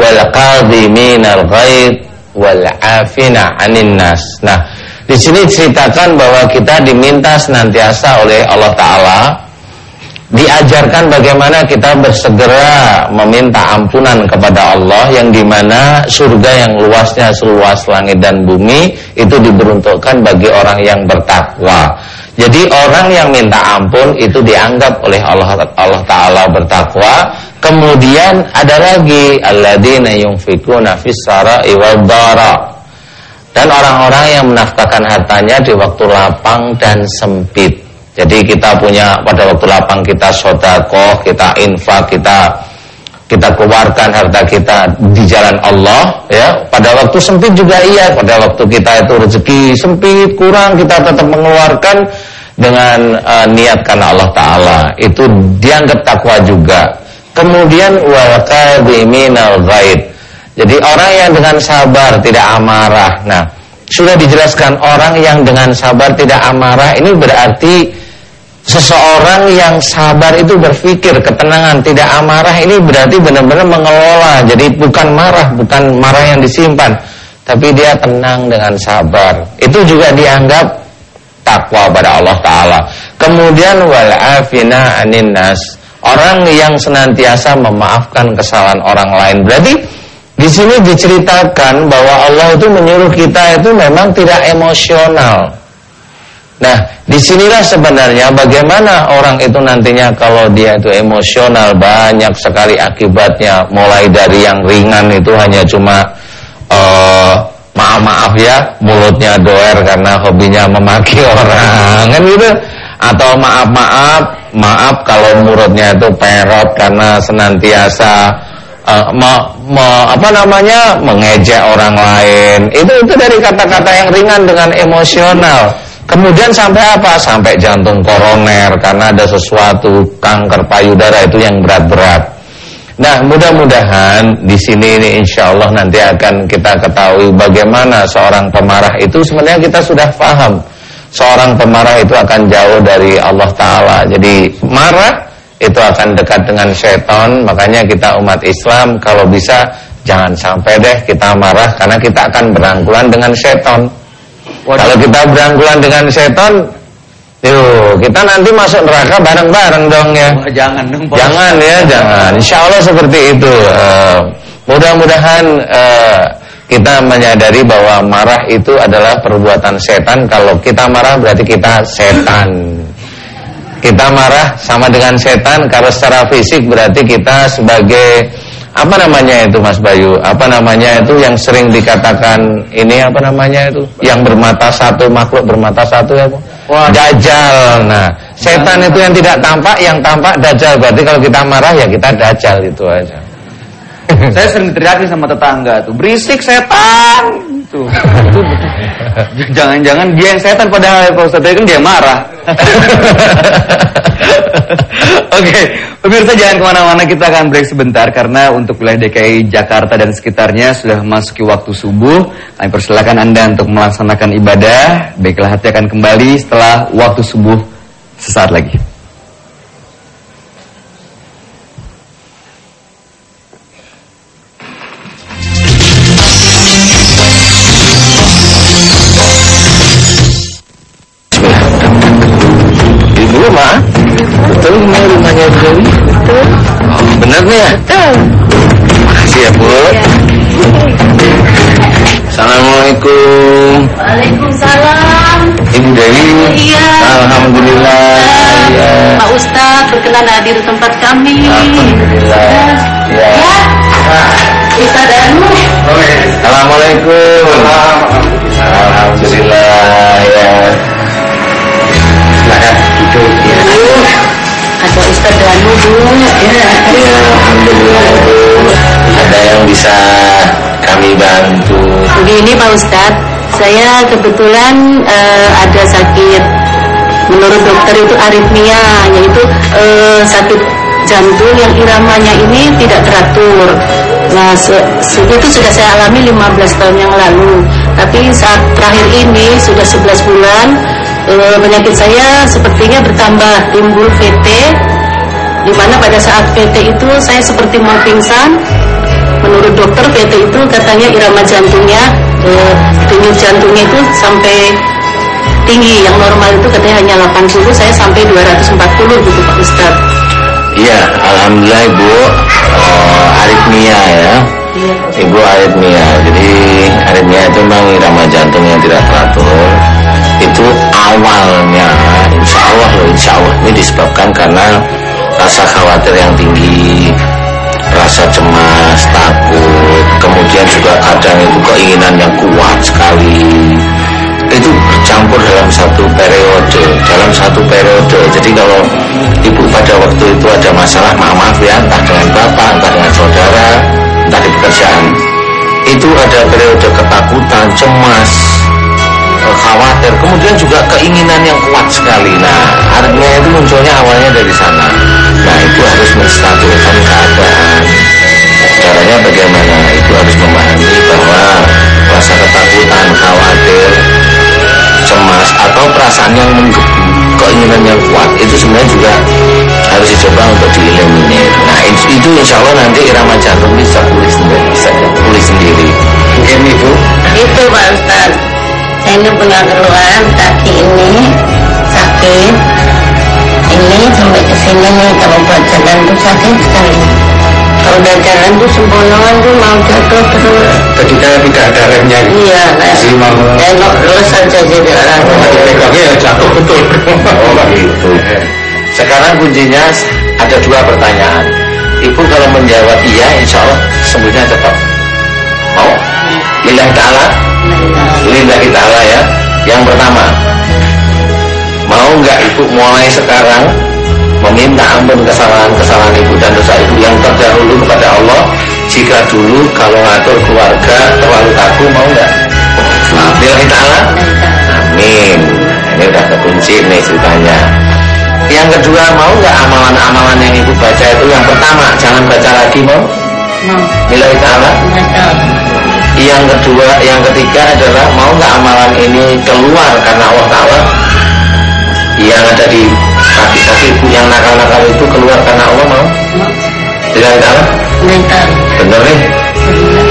wal qadhiminal ghaid wal afina 'anil nas. Nah, di sini ceritakan bahwa kita diminta senantiasa oleh Allah taala diajarkan bagaimana kita bersegera meminta ampunan kepada Allah yang di mana surga yang luasnya seluas langit dan bumi itu diberuntukkan bagi orang yang bertakwa. Jadi orang yang minta ampun itu dianggap oleh Allah Allah taala bertakwa. Kemudian ada lagi alladzina yunfikuna fis sarai wal Dan orang-orang yang menafkahkan hartanya di waktu lapang dan sempit. Jadi kita punya pada waktu lapang kita sodakoh, kita infak, kita kita keluarkan harta kita di jalan Allah ya. Pada waktu sempit juga iya pada waktu kita itu rezeki sempit kurang kita tetap mengeluarkan dengan uh, niat karena Allah Taala. Itu dianggap takwa juga. Kemudian wal kadhiminal ghaid jadi orang yang dengan sabar tidak amarah. Nah sudah dijelaskan orang yang dengan sabar tidak amarah ini berarti seseorang yang sabar itu berpikir ketenangan tidak amarah ini berarti benar-benar mengelola. Jadi bukan marah bukan marah yang disimpan tapi dia tenang dengan sabar. Itu juga dianggap takwa pada Allah taala. Kemudian wal afina orang yang senantiasa memaafkan kesalahan orang lain. Berarti di sini diceritakan bahwa Allah itu menyuruh kita itu memang tidak emosional Nah, di sinilah sebenarnya bagaimana orang itu nantinya kalau dia itu emosional banyak sekali akibatnya. Mulai dari yang ringan itu hanya cuma uh, maaf-maaf ya, mulutnya doer karena hobinya memaki orang, kan gitu. Atau maaf-maaf, maaf kalau mulutnya itu perot karena senantiasa uh, me, me, apa namanya mengejek orang lain. Itu itu dari kata-kata yang ringan dengan emosional. Kemudian sampai apa? Sampai jantung koroner karena ada sesuatu kanker payudara itu yang berat-berat. Nah, mudah-mudahan di sini ini insya Allah nanti akan kita ketahui bagaimana seorang pemarah itu sebenarnya kita sudah paham. Seorang pemarah itu akan jauh dari Allah Ta'ala. Jadi marah itu akan dekat dengan setan. Makanya kita umat Islam kalau bisa jangan sampai deh kita marah karena kita akan berangkulan dengan setan. Kalau kita berangkulan dengan setan, yuk kita nanti masuk neraka bareng-bareng dong ya. Oh, jangan dong. Jangan ya, jangan. Insya Allah seperti itu. Uh, Mudah-mudahan uh, kita menyadari bahwa marah itu adalah perbuatan setan. Kalau kita marah berarti kita setan. Kita marah sama dengan setan. Kalau secara fisik berarti kita sebagai apa namanya itu Mas Bayu? Apa namanya itu yang sering dikatakan ini apa namanya itu? Yang bermata satu makhluk bermata satu ya, Wah. Dajjal. Nah, setan itu yang tidak tampak, yang tampak dajjal. Berarti kalau kita marah ya kita dajjal itu aja. Saya sering teriakin sama tetangga tuh, berisik setan. Tuh. Jangan-jangan dia yang setan padahal Pak Ustaz kan dia marah. Oke, okay. pemirsa jangan ke mana-mana kita akan break sebentar karena untuk wilayah DKI Jakarta dan sekitarnya sudah memasuki waktu subuh. Kami persilakan anda untuk melaksanakan ibadah. Baiklah hati akan kembali setelah waktu subuh sesaat lagi. Iya. Alhamdulillah. Ya. Pak Ustadz berkenan hadir di tempat kami. Alhamdulillah. Ya. ya. Kita Danu. Assalamualaikum. Alhamdulillah. Ya. Silakan duduk ya ada Ustaz Danu Bu ya, Alhamdulillah Bu ada yang bisa kami bantu begini Pak Ustaz saya kebetulan uh, ada sakit. Menurut dokter itu aritmia yaitu uh, sakit jantung yang iramanya ini tidak teratur. Nah itu sudah saya alami 15 tahun yang lalu. Tapi saat terakhir ini sudah 11 bulan e, penyakit saya sepertinya bertambah timbul VT di mana pada saat VT itu saya seperti mau pingsan. Menurut dokter PT itu katanya irama jantungnya eh, denyut jantungnya itu sampai tinggi yang normal itu katanya hanya 80 saya sampai 240 gitu Pak Ustaz Iya, alhamdulillah Ibu uh, aritmia ya. iya Ibu aritmia. Jadi aritmia itu memang irama jantung yang tidak teratur. Itu awalnya insya Allah loh, insya Allah ini disebabkan karena rasa khawatir yang tinggi, rasa cemas, takut, kemudian juga kadang itu keinginan yang kuat sekali. Itu bercampur dalam satu periode, dalam satu periode. Jadi kalau ibu pada waktu itu ada masalah, maaf, ya, entah dengan bapak, entah dengan saudara, entah di pekerjaan, itu ada periode ketakutan, cemas, khawatir, kemudian juga keinginan yang kuat sekali. Nah, artinya itu munculnya awalnya dari sana. Nah, itu harus menstabilkan keadaan. Caranya bagaimana? Itu harus memahami bahwa rasa ketakutan, khawatir, cemas atau perasaan yang menggebu, keinginan yang kuat itu sebenarnya juga harus dicoba untuk dieliminir. Nah, itu, insya Allah nanti irama jantung bisa pulih sendiri, ini punya keluhan kaki ini sakit Ini sampai ke sini nih Kalau buat jalan tuh sakit sekali Kalau udah jalan tuh semponoan tuh mau jatuh terus Ketika tidak ada remnya, Iya kayak Si mau Tengok terus saja jadi orang pegangnya ya jatuh betul. Oh gitu. Sekarang kuncinya ada dua pertanyaan. Ibu kalau menjawab iya, insya Allah sembuhnya cepat. Mau? Lillahi ta'ala? Lillahi ta'ala ya. Yang pertama, mau nggak ibu mulai sekarang meminta ampun kesalahan-kesalahan ibu dan dosa ibu yang terdahulu kepada Allah jika dulu kalau ngatur keluarga terlalu kaku mau nggak? Lillahi ta'ala? Amin. Ini udah kekunci nih ceritanya. Yang kedua mau nggak amalan-amalan yang ibu baca itu yang pertama jangan baca lagi mau? Mau Lillahi ta'ala? Yang kedua, yang ketiga adalah mau nggak amalan ini keluar karena Allah Taala yang ada di kaki-kaki ibu yang nakal-nakal itu keluar karena Allah mau? Ta'ala? Betul Bener nih?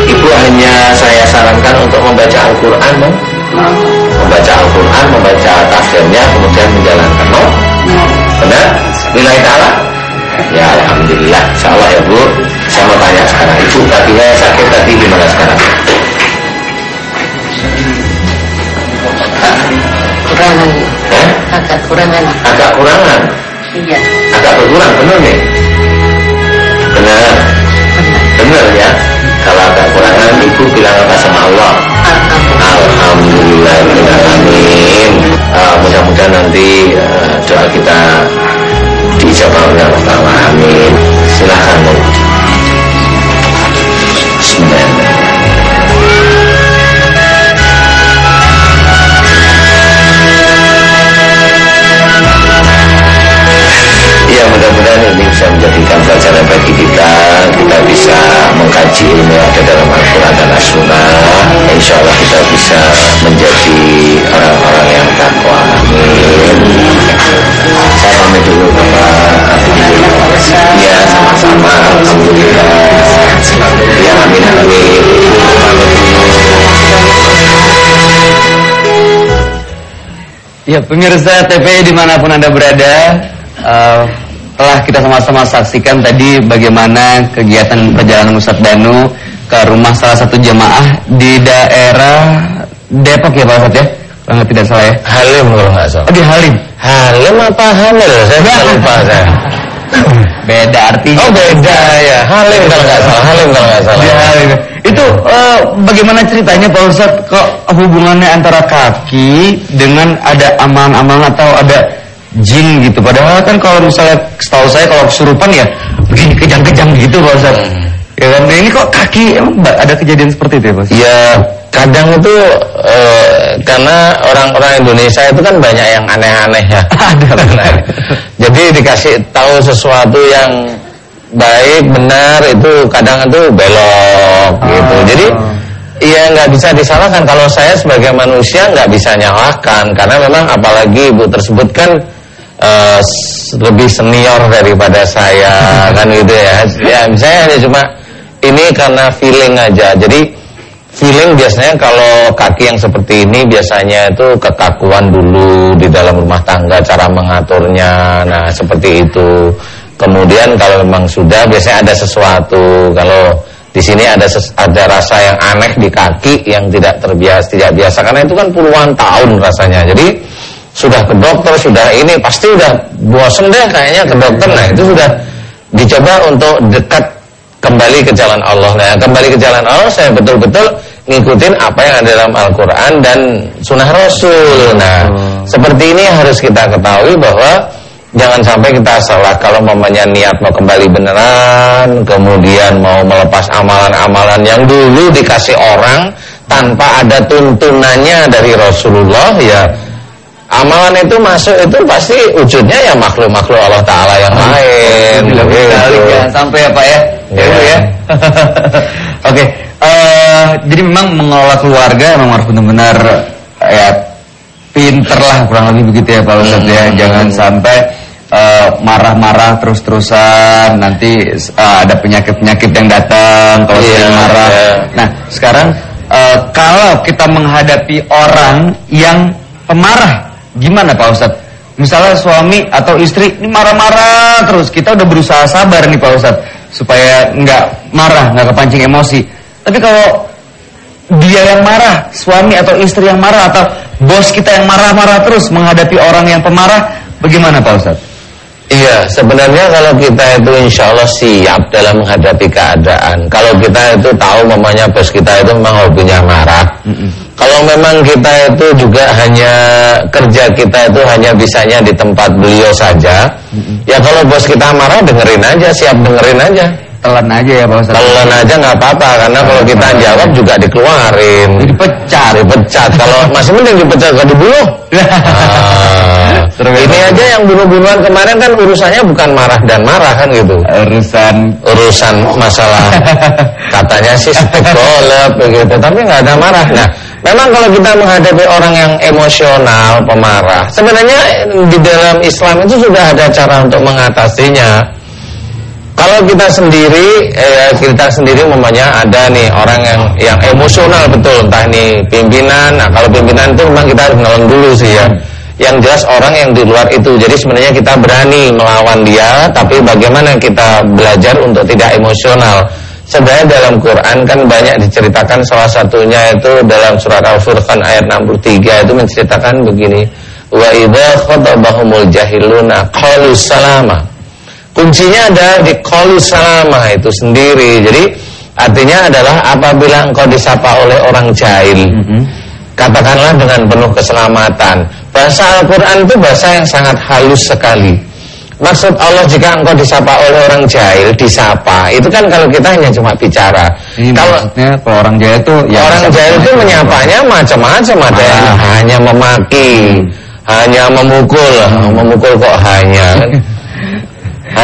Ibu hanya saya sarankan untuk membaca Al-Quran mau? Membaca Al-Quran, membaca tafsirnya, kemudian menjalankan mau? Benar? Lillahi ta'ala? Ya Alhamdulillah Insya Allah ya Bu Saya mau tanya sekarang Ibu kakinya sakit tadi gimana sekarang? Kurangan. Eh? Agak kurangan. Agak kurangan? Iya. Agak berkurang benar nih? Benar. Benar ya? Kalau agak kurangan Ibu bilang apa sama Allah? Alhamdulillah. Alhamdulillah Amin. Ah, Mudah-mudahan nanti eh, doa kita dijawab oleh Allah Amin. Silahkan Bu Ya pemirsa TV di mana pun anda berada eh, Telah kita sama-sama saksikan tadi bagaimana kegiatan perjalanan Ustadz Danu Ke rumah salah satu jemaah di daerah Depok ya Pak Ustadz ya? Kalau tidak salah ya. Halim kalau nggak salah. Oh di Halim? Halim apa Hamil? Saya lupa saya. Beda artinya. Oh beda ya. Halim kalau nggak salah Halim kalau nggak salah Di Halim Itu eh, bagaimana ceritanya Pak Ustadz? Kok hubungannya antara kaki dengan ada amalan-amalan atau ada jin gitu? Padahal kan kalau misalnya setahu saya kalau kesurupan ya begini kejang-kejang gitu Pak Ustadz. Ya kan? Nah, ini kok kaki emang ada kejadian seperti itu ya Pak? Ya kadang itu eh, karena orang-orang Indonesia itu kan banyak yang aneh-aneh ya. Ada. Jadi dikasih tahu sesuatu yang baik benar itu kadang itu belok gitu. Ah. Jadi ya nggak bisa disalahkan kalau saya sebagai manusia nggak bisa nyalahkan karena memang apalagi ibu tersebut kan s- lebih senior daripada saya kan gitu ya. Ya saya hanya cuma ini karena feeling aja. Jadi feeling biasanya kalau kaki yang seperti ini biasanya itu kekakuan dulu di dalam rumah tangga cara mengaturnya. Nah, seperti itu. Kemudian kalau memang sudah biasanya ada sesuatu. Kalau di sini ada ses, ada rasa yang aneh di kaki yang tidak terbiasa, tidak biasa karena itu kan puluhan tahun rasanya. Jadi sudah ke dokter, sudah ini pasti udah bosen deh kayaknya ke dokter. Nah, itu sudah dicoba untuk dekat kembali ke jalan Allah. Nah, kembali ke jalan Allah saya betul-betul ngikutin apa yang ada dalam Al-Qur'an dan sunnah Rasul. Nah, seperti ini harus kita ketahui bahwa jangan sampai kita salah kalau mamanya niat mau kembali beneran, kemudian mau melepas amalan-amalan yang dulu dikasih orang tanpa ada tuntunannya dari Rasulullah ya amalan itu masuk itu pasti wujudnya ya makhluk-makhluk Allah Taala yang lain. Gitu. Ya, sampai ya Pak ya. Ya. ya. Oke, uh, jadi memang mengelola keluarga memang harus benar-benar ya pinter lah kurang lebih begitu ya Pak Ustadz ya. hmm. ya. Jangan sampai marah-marah uh, terus-terusan nanti uh, ada penyakit-penyakit yang datang kalau yeah, marah. Yeah. Nah, sekarang uh, kalau kita menghadapi orang yang pemarah Gimana Pak Ustadz? Misalnya suami atau istri ini marah-marah terus, kita udah berusaha sabar nih Pak Ustadz supaya nggak marah, nggak kepancing emosi. Tapi kalau dia yang marah, suami atau istri yang marah atau bos kita yang marah-marah terus menghadapi orang yang pemarah, bagaimana Pak Ustadz? Iya, sebenarnya kalau kita itu insya Allah siap dalam menghadapi keadaan. Kalau kita itu tahu mamanya bos kita itu memang hobinya marah. Mm -mm. Kalau memang kita itu juga hanya kerja kita itu hanya bisanya di tempat beliau saja. Mm -mm. Ya kalau bos kita marah dengerin aja, siap dengerin aja telan aja ya Pak Ustaz. Telan aja nggak apa-apa karena kalau kita jawab juga dikeluarin. Dipecat. Dipecat. Kalau masih mending dipecat kalau dibunuh. nah, ini aja yang bunuh-bunuhan kemarin kan urusannya bukan marah dan marah kan gitu. Urusan urusan masalah katanya sih sekolot begitu, tapi nggak ada marah. Nah, memang kalau kita menghadapi orang yang emosional, pemarah, sebenarnya di dalam Islam itu sudah ada cara untuk mengatasinya. Kalau kita sendiri, eh, kita sendiri umpamanya ada nih orang yang yang emosional betul, entah ini pimpinan. Nah, kalau pimpinan itu memang kita harus dulu sih ya. Yang jelas orang yang di luar itu. Jadi sebenarnya kita berani melawan dia, tapi bagaimana kita belajar untuk tidak emosional. Sebenarnya dalam Quran kan banyak diceritakan salah satunya itu dalam surat Al-Furqan ayat 63 itu menceritakan begini. Wa idza khatabahumul jahiluna qalu salama. Kuncinya ada di qaulus salamah itu sendiri. Jadi artinya adalah apabila engkau disapa oleh orang jahil, mm -hmm. katakanlah dengan penuh keselamatan. Bahasa Al-Qur'an itu bahasa yang sangat halus sekali. Maksud Allah jika engkau disapa oleh orang jahil, disapa, itu kan kalau kita hanya cuma bicara. Ini kalau maksudnya kalau orang jahil itu ya orang jahil itu menyapanya macam-macam ada yang hanya memaki, hmm. hanya memukul, hmm. memukul kok hanya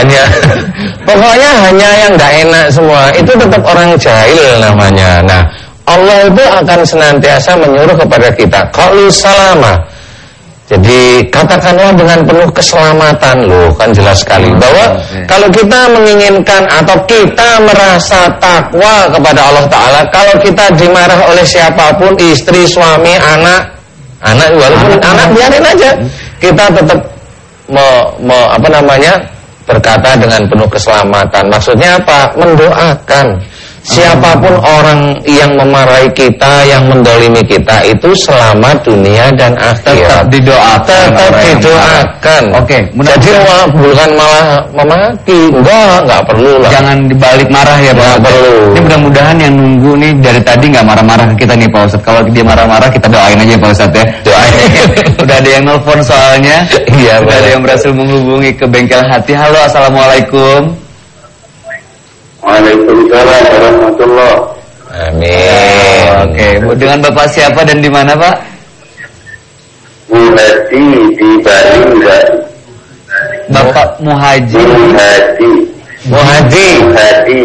hanya. Pokoknya hanya yang nggak enak semua. Itu tetap orang jahil namanya. Nah Allah itu akan senantiasa menyuruh kepada kita kalau salama. Jadi katakanlah dengan penuh keselamatan. Loh kan jelas sekali. Hmm, bahwa kalau kita menginginkan atau kita merasa takwa kepada Allah Taala kalau kita dimarah oleh siapa pun istri suami anak anak walaupun anak, anak biarin aja. Kita tetap me, me, apa namanya berkata dengan penuh keselamatan. Maksudnya apa? Mendoakan. Siapa pun orang yang memarahi kita, yang mendolimi kita itu selama dunia dan akhirat. Tetap didoakan. Tetap didoakan. Oke. Okay, Jadi bukan malah memaki. Enggak, enggak perlu lah. Jangan dibalik marah ya Pak. perlu. Ini mudah-mudahan yang nunggu nih dari tadi nggak marah-marah ke kita nih Pak Ustadz. Kalau dia marah-marah kita doain aja Pak Ustadz ya. Doain. Udah ada yang nelfon soalnya. Iya. Udah ada yang berhasil menghubungi ke bengkel hati. Halo, assalamualaikum. Waalaikumsalam warahmatullah. Amin. Oke, okay. dengan Bapak siapa dan di mana, Pak? Muhadi di Bali enggak? Bapak Muhaji. Muhadi. Muhaji. Muhadi.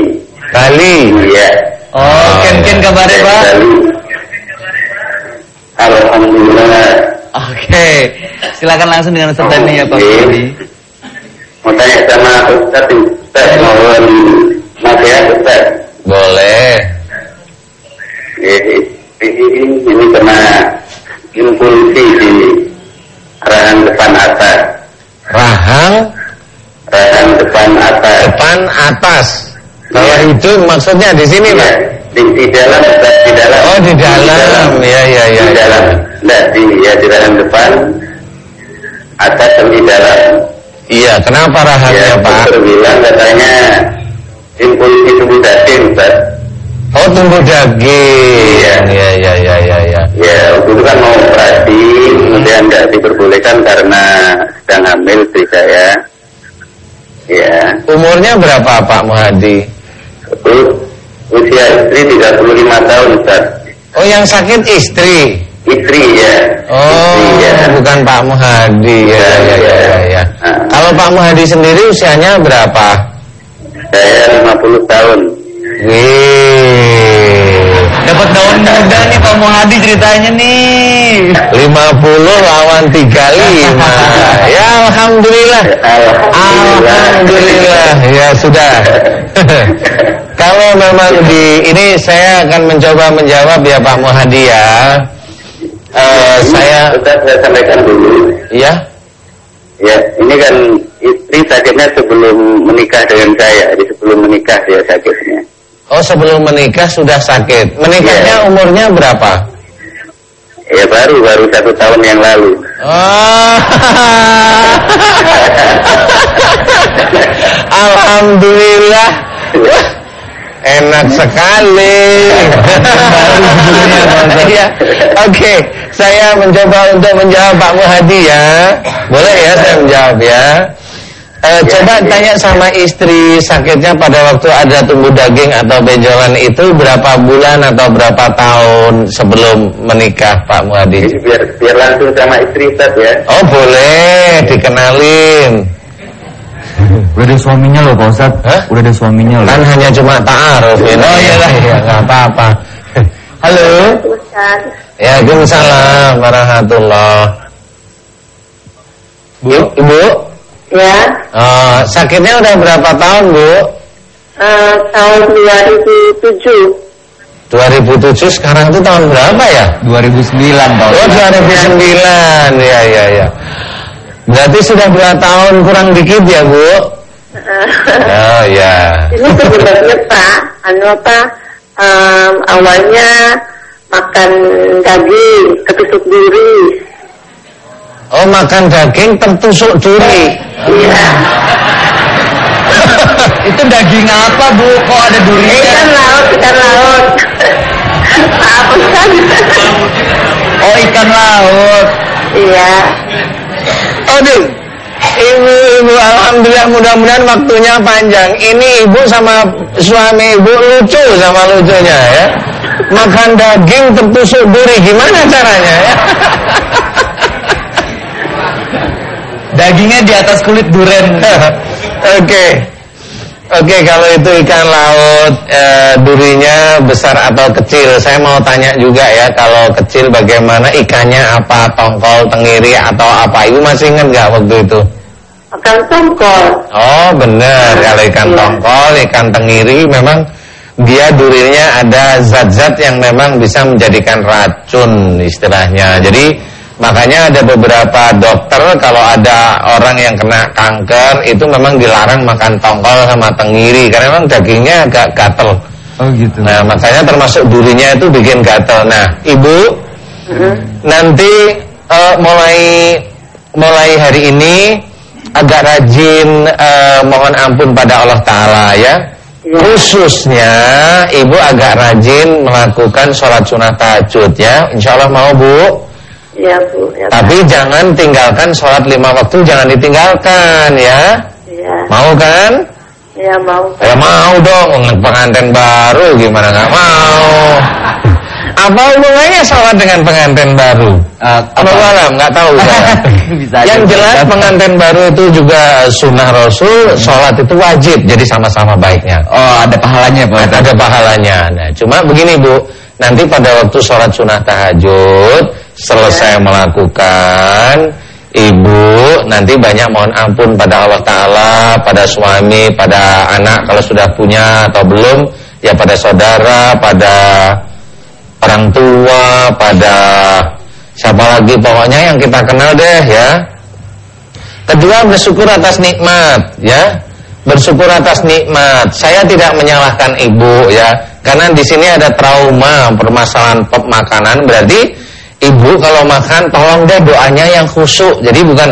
Bali. Iya. Oh, oh ken ken kabarnya, Pak? Bali. Alhamdulillah. Oke, okay. silakan langsung dengan Ustaz ya Pak. Mau tanya sama Ustaz, Ustaz mau Mas ya Ustaz. Boleh. Eh, ini, ini kena impulsi di rahang depan atas. Rahang Rahang depan atas. depan atas. Kalau Iya. hidung maksudnya di sini, Ya, Pak? di, di dalam, di dalam. Oh, di dalam. Ya, ya, ya. Di dalam. Nah, di, ya, di dalam depan. Atas dan di dalam. Iya, kenapa rahangnya, Ya, Pak? dokter bilang katanya impulsi tubuh daging, Ustaz. Oh, tumbuh daging. Iya. Ya, ya, ya, ya, ya. Ya, waktu itu kan mau operasi, kemudian nggak diperbolehkan karena sedang hamil istri saya. Ya, Umurnya berapa, Pak Muhadi? itu usia istri 35 tahun, Ustaz. Oh, yang sakit istri. Istri ya. Oh, Istri, ya. bukan Pak Muhadi. Ya, ya, ya, ya, ya. Ah. Kalau Pak Muhadi sendiri usianya berapa? Saya 50 tahun. Wih. Dapat daun muda nih Pak Muhadi ceritanya nih. 50 lawan 35. Ya, alhamdulillah. Alhamdulillah. Ya, sudah. Kalau memang di ini saya akan mencoba menjawab ya Pak Muhadi ya. Eh, saya saya sampaikan dulu. ya. Ya, ini kan istri sakitnya sebelum menikah dengan saya. Jadi sebelum menikah dia sakitnya. Oh, sebelum menikah sudah sakit. Menikahnya Iya. umurnya berapa? Ya baru baru satu tahun yang lalu. Oh. Alhamdulillah. Enak sekali. Iya. Oke, saya mencoba untuk menjawab Pak Muhadi ya. Boleh ya saya menjawab ya. Eh, coba tanya sama istri sakitnya pada waktu ada tumbuh daging atau benjolan itu berapa bulan atau berapa tahun sebelum menikah Pak Muhadi? Biar biar langsung sama istri Ustaz ya. Oh boleh, dikenalin. Udah ada suaminya loh Pak Ustadz. Hah? Udah ada suaminya loh. Kan hanya cuma ta'aruf ini. Oh iya lah, ya nggak apa-apa. Halo. Ustaz. Ya, Waalaikumsalam warahmatullah. Bu, Ibu, Ya, eh, sakitnya udah berapa tahun, Bu? eh, tahun 2007. 2007 sekarang itu tahun berapa ya? 2009 Pak Oh, Ustadz. 2009. Ya, ya, ya. Berarti sudah dua tahun kurang dikit ya, Bu? Oh, ya. Ini penyebabnya Pak, anu apa? em, awalnya makan daging, ketusuk duri. Oh, makan daging tertusuk duri. Iya. Itu daging apa Bu? Kok ada durinya? Ikan laut, ikan laut. Apa Ustaz? Oh ikan laut. Iya. Aduh. Ibu, ibu, alhamdulillah mudah-mudahan waktunya panjang. Ini ibu sama suami ibu lucu sama lucunya ya. Makan daging tertusuk duri, gimana caranya ya? Dagingnya di atas kulit duren. Oke. Oke, kalau itu ikan laut eh, durinya besar atau kecil, saya mau tanya juga ya, kalau kecil bagaimana ikannya apa, tongkol, tengiri atau apa? Ibu masih ingat nggak waktu itu? Makan tongkol. Oh benar, kalau ikan Iya. tongkol, ikan tengiri memang dia durinya ada zat-zat yang memang bisa menjadikan racun istilahnya. Jadi makanya ada beberapa dokter kalau ada orang yang kena kanker itu memang dilarang makan tongkol sama tengiri karena memang dagingnya agak gatel. Oh gitu. Nah makanya termasuk durinya itu bikin gatel. Nah ibu nanti eh, mulai mulai hari ini agak rajin eh, mohon ampun pada Allah Taala ya. Iya. Khususnya ibu agak rajin melakukan sholat sunnah tahajud ya. Insya Allah mau bu. Iya Bu. Ya, Pak. Tapi jangan tinggalkan sholat lima waktu jangan ditinggalkan ya. Iya. Mau kan? Iya mau. Ya mau dong, pengantin baru gimana nggak mau? Apa hubungannya sholat dengan pengantin baru? Eh, Apa alam nggak tahu saya. Bisa Yang jelas Ustadz. pengantin baru itu juga sunnah Rasul, sholat itu wajib, jadi sama-sama baiknya. Oh ada pahalanya Pak Ustadz. Ada pahalanya. Nah, cuma begini Bu, nanti pada waktu sholat sunnah tahajud selesai melakukan, ibu nanti banyak mohon ampun pada Allah Taala, pada suami, pada anak kalau sudah punya atau belum, ya pada saudara, pada orang tua, pada siapa lagi pokoknya yang kita kenal deh ya. Kedua bersyukur atas nikmat ya. Bersyukur atas nikmat. Saya tidak menyalahkan ibu ya, karena di sini ada trauma permasalahan pop makanan berarti ibu kalau makan tolong deh doanya yang khusyuk. Jadi bukan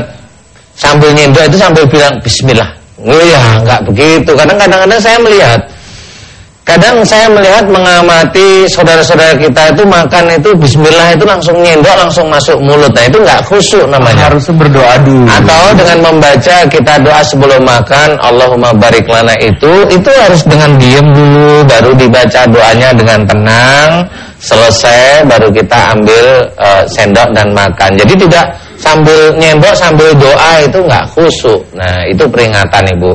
sambil nyendok itu sambil bilang bismillah. Oh ya, enggak begitu. Kadang kadang-kadang saya melihat Kadang saya melihat mengamati saudara-saudara kita itu makan itu bismillah itu langsung nyendok langsung masuk mulut. Nah, itu enggak khusyuk namanya. Harus berdoa dulu. Atau dengan membaca kita doa sebelum makan Allahumma barik lana itu itu harus dengan diam dulu baru dibaca doanya dengan tenang selesai baru kita ambil uh, sendok dan makan. Jadi tidak sambil nyendok sambil doa itu enggak khusyuk. Nah, itu peringatan Ibu.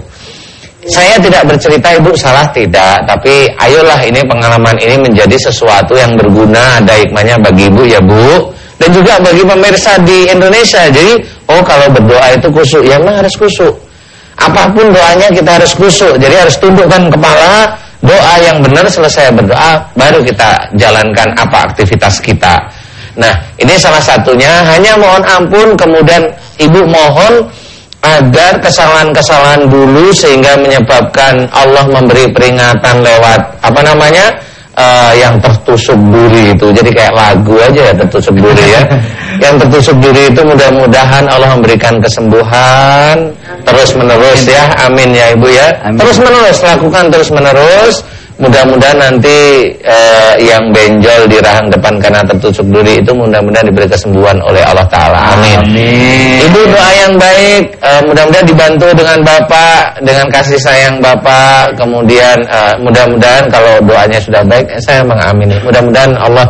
Saya tidak bercerita ibu salah tidak, tapi ayolah ini pengalaman ini menjadi sesuatu yang berguna, ada hikmahnya bagi ibu ya bu, dan juga bagi pemirsa di Indonesia. Jadi, oh kalau berdoa itu kusuk, ya memang harus kusuk. Apa pun doanya kita harus kusuk, jadi harus tundukkan kepala, doa yang benar selesai berdoa, baru kita jalankan apa aktivitas kita. Nah, ini salah satunya, hanya mohon ampun, kemudian ibu mohon agar kesalahan-kesalahan dulu sehingga menyebabkan Allah memberi peringatan lewat apa namanya uh, yang tertusuk duri itu. Jadi kayak lagu aja ya tertusuk duri ya. Yang tertusuk duri itu mudah-mudahan Allah memberikan kesembuhan terus menerus ya. Amin ya ibu ya. Terus menerus lakukan terus menerus Mudah-mudahan nanti eh, yang benjol di rahang depan karena tertusuk duri itu mudah-mudahan diberi kesembuhan oleh Allah Taala. Amin. Amin. Ibu doa yang baik, eh, mudah-mudahan dibantu dengan bapak, dengan kasih sayang bapak. Kemudian eh, mudah-mudahan kalau doanya sudah baik, eh, saya mengamini. Mudah-mudahan Allah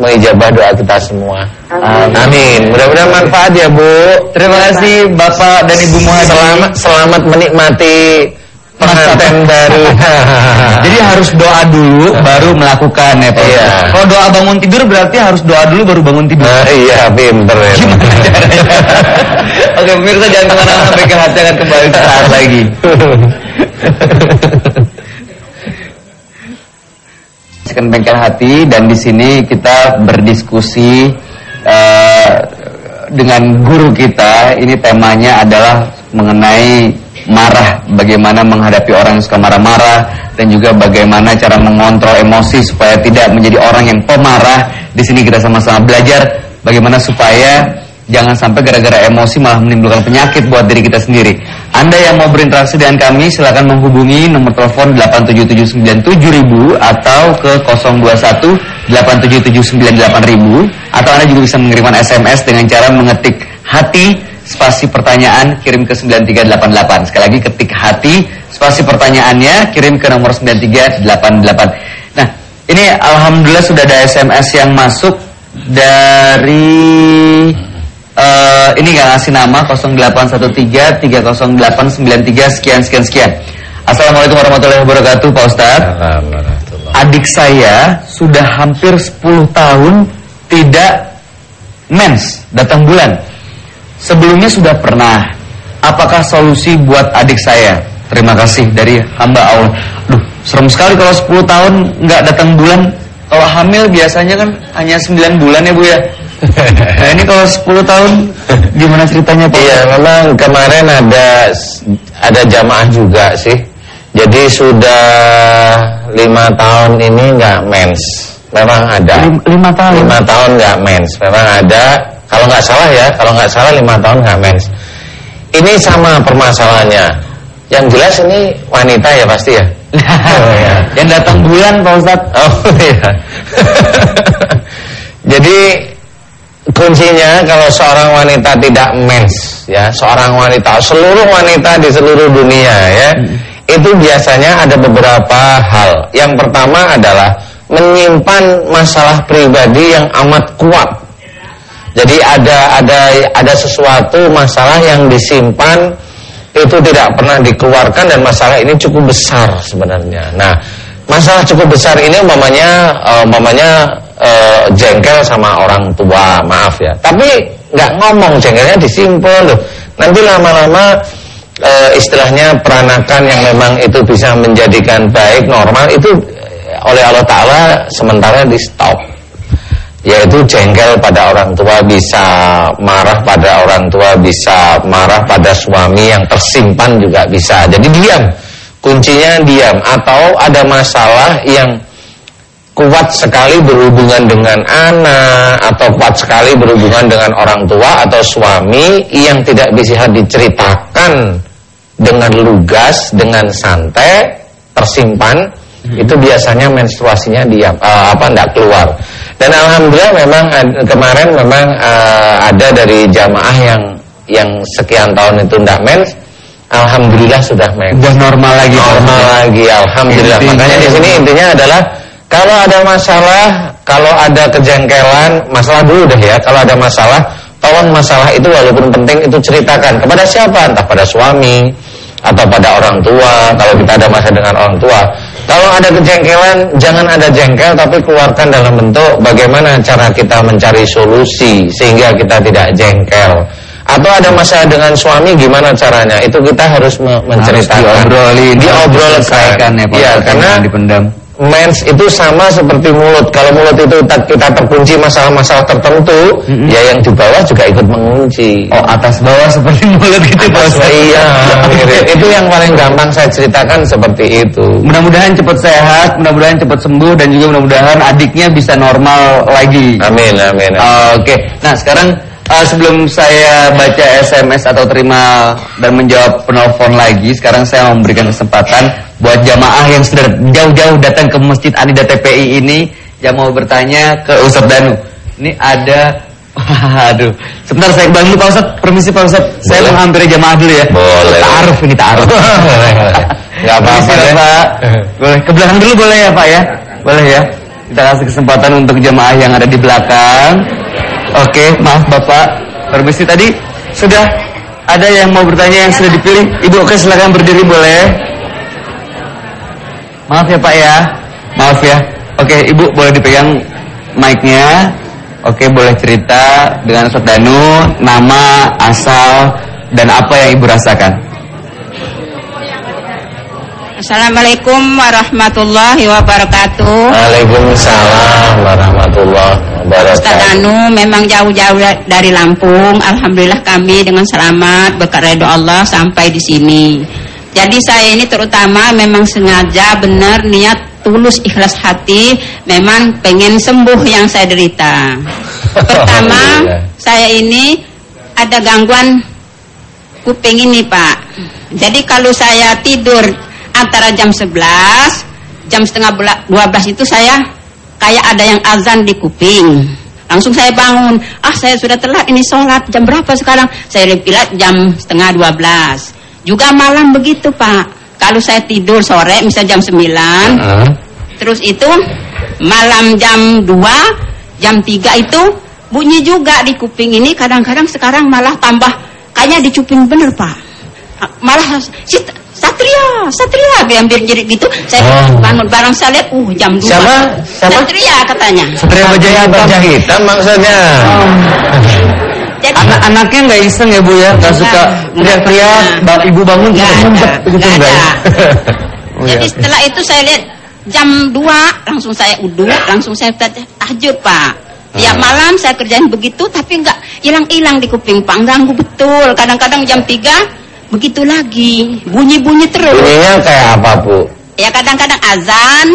mengijabah doa kita semua. Amin. Amin. Mudah-mudahan manfaat ya Bu. Terima kasih Bapak dan Ibu Muhammad. Selamat selamat menikmati pengantin baru. Jadi harus doa dulu baru melakukan ya Pak. Iya. Kalau doa bangun tidur berarti harus doa dulu baru bangun tidur. Nah, iya, pinter ya. Oke pemirsa jangan ke mana-mana bengkel hati akan kembali sesaat lagi. Sekian bengkel hati dan di sini kita berdiskusi eh, dengan guru kita. Ini temanya adalah mengenai marah, bagaimana menghadapi orang yang suka marah-marah dan juga bagaimana cara mengontrol emosi supaya tidak menjadi orang yang pemarah. Di sini kita sama-sama belajar bagaimana supaya jangan sampai gara-gara emosi malah menimbulkan penyakit buat diri kita sendiri. Anda yang mau berinteraksi dengan kami silakan menghubungi nomor telepon 877977000 atau ke 021 877988000 atau Anda juga bisa mengirimkan SMS dengan cara mengetik hati spasi pertanyaan kirim ke 9388. Sekali lagi ketik hati spasi pertanyaannya kirim ke nomor 9388. Nah, ini alhamdulillah sudah ada SMS yang masuk dari uh, ini nggak ngasih nama 0813 30893 sekian sekian sekian. Assalamualaikum warahmatullahi wabarakatuh Pak Ustadz Adik saya sudah hampir 10 tahun tidak mens datang bulan Sebelumnya sudah pernah. Apakah solusi buat adik saya? Terima kasih dari hamba Allah. Duh, serem sekali kalau 10 tahun nggak datang bulan. Kalau hamil biasanya kan hanya 9 bulan ya Bu ya. Nah ini kalau 10 tahun gimana ceritanya Pak? Iya memang kemarin ada ada jamaah juga sih. Jadi sudah lima tahun ini nggak mens. Memang ada. Lima tahun. Lima tahun nggak mens. Memang ada kalau nggak salah ya, kalau nggak salah lima tahun nggak mens. Ini sama permasalahannya. Yang jelas ini wanita ya pasti ya. oh, ya. Yang datang bulan Pak Ustad. Oh iya. Jadi kuncinya kalau seorang wanita tidak mens ya, seorang wanita seluruh wanita di seluruh dunia ya, hmm. itu biasanya ada beberapa hal. Yang pertama adalah menyimpan masalah pribadi yang amat kuat jadi ada ada ada sesuatu masalah yang disimpan itu tidak pernah dikeluarkan dan masalah ini cukup besar sebenarnya. Nah, masalah cukup besar ini umpamanya uh, umpamanya uh, jengkel sama orang tua, maaf ya. Tapi nggak ngomong jengkelnya disimpan loh. Nanti lama-lama uh, istilahnya peranakan yang memang itu bisa menjadikan baik normal itu oleh Allah Ta'ala sementara di stop yaitu jengkel pada orang tua bisa marah pada orang tua bisa marah pada suami yang tersimpan juga bisa. Jadi diam. Kuncinya diam. Atau ada masalah yang kuat sekali berhubungan dengan anak atau kuat sekali berhubungan dengan orang tua atau suami yang tidak bisa diceritakan dengan lugas dengan santai tersimpan itu biasanya menstruasinya diam. Uh, apa enggak keluar dan alhamdulillah memang kemarin memang uh, ada dari jamaah yang yang sekian tahun itu enggak mens alhamdulillah sudah mens. Udah normal lagi. normal lagi alhamdulillah. Intinya- makanya di sini intinya adalah kalau ada masalah kalau ada kejengkelan masalah dulu deh ya kalau ada masalah tolong masalah itu walaupun penting itu ceritakan kepada siapa? Entah pada suami atau pada orang tua kalau kita ada masalah dengan orang tua kalau ada kejengkelan jangan ada jengkel tapi keluarkan dalam bentuk bagaimana cara kita mencari solusi sehingga kita tidak jengkel atau ada masalah dengan suami gimana caranya itu kita harus me- menceritakan diobrolin, diobrolkan ya, Pak. Jangan karena dipendam. Mens itu sama seperti mulut. Kalau mulut itu ta- kita terkunci masalah-masalah tertentu, ya yang di bawah juga ikut mengunci. Oh atas bawah seperti mulut gitu Pak. Atas- iya, mirip. itu yang paling gampang saya ceritakan seperti itu. Mudah-mudahan cepat sehat, mudah-mudahan cepat sembuh dan juga mudah-mudahan adiknya bisa normal lagi. Amin, amin. amin. Oke, nah sekarang uh, sebelum saya baca SMS atau terima dan menjawab penelpon lagi, sekarang saya mau memberikan kesempatan buat jamaah yang sudah jauh-jauh datang ke Masjid Anida TPI ini yang mau bertanya ke Ustadz Danu. Ini ada, aduh, sebentar saya bantu Pak Ustadz, permisi Pak Ustadz, saya Boleh. menghampiri jamaah dulu ya. Boleh. Ta'aruf ini ta'aruf. Apa-apa Permisi, deh. Pak. Boleh ke belakang dulu boleh ya Pak ya? Boleh ya? Kita kasih kesempatan untuk jemaah yang ada di belakang. Oke, maaf Bapak. Permisi tadi sudah ada yang mau bertanya yang sudah dipilih. Ibu oke silakan berdiri boleh. Maaf ya Pak ya. Maaf ya. Oke, Ibu boleh dipegang mic-nya. Oke, boleh cerita dengan Ustaz Danu, nama, asal, dan apa yang Ibu rasakan. Assalamualaikum warahmatullahi wabarakatuh. Waalaikumsalam warahmatullahi Ustaz wabarakatuh. Anu memang jauh-jauh da- dari Lampung. Alhamdulillah kami dengan selamat berkat ridho Allah sampai di sini. Jadi saya ini terutama memang sengaja benar niat tulus ikhlas hati memang pengen sembuh yang saya derita. Pertama, saya ini ada gangguan kuping ini Pak. Jadi kalau saya tidur antara jam 11, jam setengah bela- 12 itu saya kayak ada yang azan di kuping. Langsung saya bangun, ah saya sudah telat ini sholat, jam berapa sekarang? Saya lihat jam setengah 12. Juga malam begitu Pak. Kalau saya tidur sore, misal jam 9, Heeh. Terus itu malam jam 2, jam 3 itu bunyi juga di kuping ini kadang-kadang sekarang malah tambah kayaknya di kuping bener Pak. Malah si Satria, Satria hampir jadi gitu. Saya Oh. bangun bareng saya lihat uh jam 2. Siapa? Siapa? Satria katanya. Satria Bajaya Baja hitam maksudnya. Jadi Anak-anaknya nggak iseng ya bu ya, nggak suka teriak-teriak, ba- ibu bangun Enggak kita ada, gitu ya? ada. Oh, Jadi ya. setelah itu saya lihat jam 2 langsung saya uduk, langsung saya tah- tahajud Pak. Tiap malam saya kerjain begitu tapi enggak hilang-hilang di kuping Pak, ganggu betul. Kadang-kadang jam 3 begitu lagi, bunyi-bunyi terus. Bunyinya kayak apa bu? Ya kadang-kadang azan,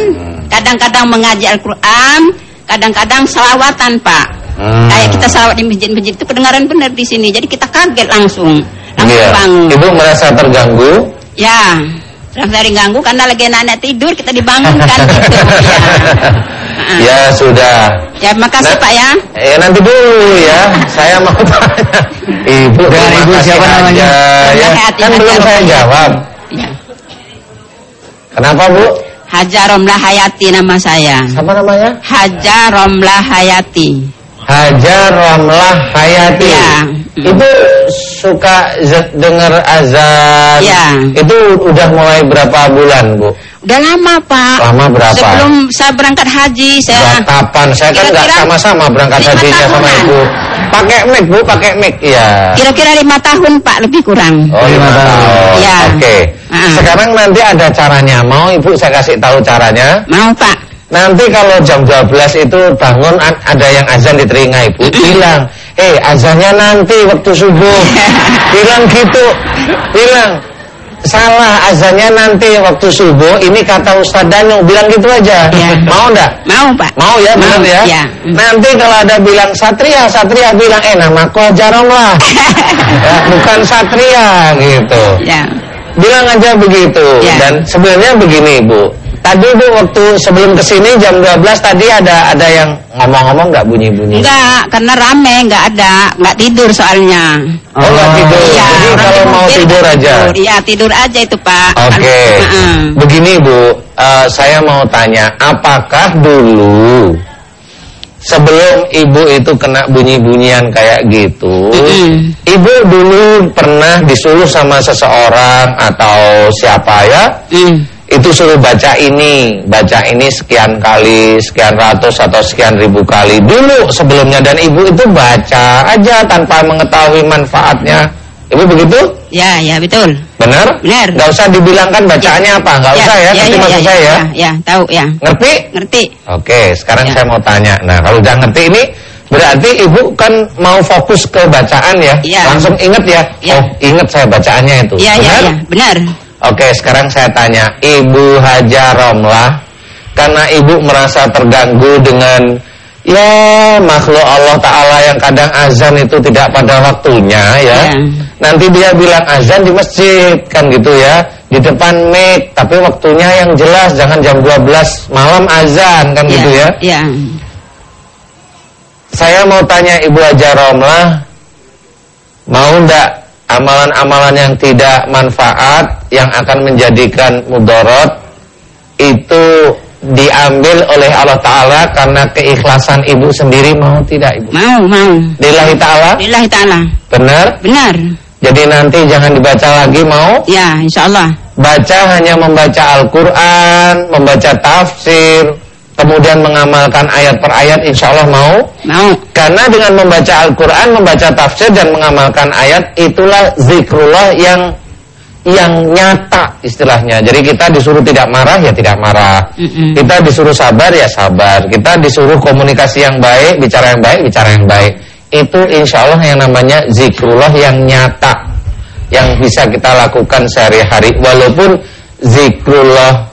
kadang-kadang mengaji Al-Qur'an, kadang-kadang salawatan Pak. Hmm. Kayak kita salawat di masjid-masjid itu kedengaran benar di sini. Jadi kita kaget langsung. Langsung Iya. bangun. Ibu merasa terganggu? Ya, terus dari ganggu karena lagi anak tidur kita dibangunkan gitu. Ya. Ya sudah. Ya, makasih Nah, Pak ya. Ya nanti dulu ya. Saya mau tanya. Ibu, terima ibu siapa aja, namanya? Ya, Hati-hati, kan belum saya jawab. Ya. Kenapa bu? Haja Romlah Hayati nama saya. Siapa namanya? Haja Romlah Hayati. Hajar Ramlah Hayati. Iya. Itu suka dengar azan. Iya. Itu udah mulai berapa bulan bu? Udah lama Pak. Lama berapa? Sebelum saya berangkat haji saya. Kapan? Saya kan nggak sama-sama berangkat hajinya sama ibu. Pakai mic bu, pakai mic. Iya. Kira-kira lima tahun Pak lebih kurang. Oh lima tahun. Iya. Oke. Ah. Sekarang nanti ada caranya. Mau ibu saya kasih tahu caranya. Mau Pak? Nanti kalau jam 12 itu bangun ada yang azan di telinga ibu bilang, eh azannya nanti waktu subuh. bilang gitu, bilang salah azannya nanti waktu subuh. Ini kata Ustadz Danu bilang gitu aja. Iya. Mau enggak? Mau pak. Mau ya benar ya? ya. Nanti kalau ada bilang satria, satria bilang eh namaku Jarong lah. ya, bukan satria gitu. Ya. Bilang aja begitu. Ya. Dan sebenarnya begini Bu. Tadi Bu waktu sebelum ke sini jam 12 tadi ada ada yang ngomong-ngomong nggak bunyi-bunyi. Enggak, karena rame, enggak ada, enggak tidur soalnya. Oh nggak tidur. Iya, Jadi kalau mau tidur nggak aja. tidur. Iya, tidur aja itu Pak. Oke. Heeh. Begini Bu, eh, saya mau tanya, apakah dulu sebelum ibu itu kena bunyi-bunyian kayak gitu, Mm-mm. ibu dulu pernah disuruh sama seseorang atau siapa ya? Hmm. Itu suruh baca ini, baca ini sekian kali, sekian ratus atau sekian ribu kali dulu sebelumnya dan ibu itu baca aja tanpa mengetahui manfaatnya. Ibu begitu? Ya, ya betul. Benar? Benar. Nggak usah dibilangkan bacaannya apa, nggak usah ya, ngerti maksud saya ya? Ya, ya, tahu ya. Ngerti? Ngerti. Oke, sekarang Ya. saya mau tanya. Nah, kalau udah ngerti ini, berarti ibu kan mau fokus ke bacaan ya? Iya. Langsung inget ya? Iya. Oh, inget saya bacaannya itu. Iya, iya, Benar? iya, benar. Oke, sekarang saya tanya, Ibu Haja Romlah, karena ibu merasa terganggu dengan ya makhluk Allah Taala yang kadang azan itu tidak pada waktunya ya. Iya. Nanti dia bilang azan di masjid kan gitu ya, di depan mic, tapi waktunya yang jelas jangan jam 12 malam azan kan gitu ya. Iya. Saya mau tanya Ibu Haja Romlah, mau ndak amalan-amalan yang tidak manfaat yang akan menjadikan mudorot itu diambil oleh Allah Ta'ala karena keikhlasan ibu sendiri mau tidak ibu? Mau, mau. Lillahi Ta'ala? Lillahi ta'ala. Benar? Benar. Jadi nanti jangan dibaca lagi mau? Ya, insya Allah. Baca hanya membaca Al-Quran, membaca tafsir, kemudian mengamalkan ayat per ayat insya Allah mau? Mau. Karena dengan membaca Al-Quran, membaca tafsir dan mengamalkan ayat itulah zikrullah yang yang nyata istilahnya. Jadi kita disuruh tidak marah ya tidak marah. Mm-mm. Kita disuruh sabar ya sabar. Kita disuruh komunikasi yang baik, bicara yang baik, bicara yang baik. Itu insya Allah yang namanya zikrullah yang nyata. Yang bisa kita lakukan sehari-hari. Walaupun zikrullah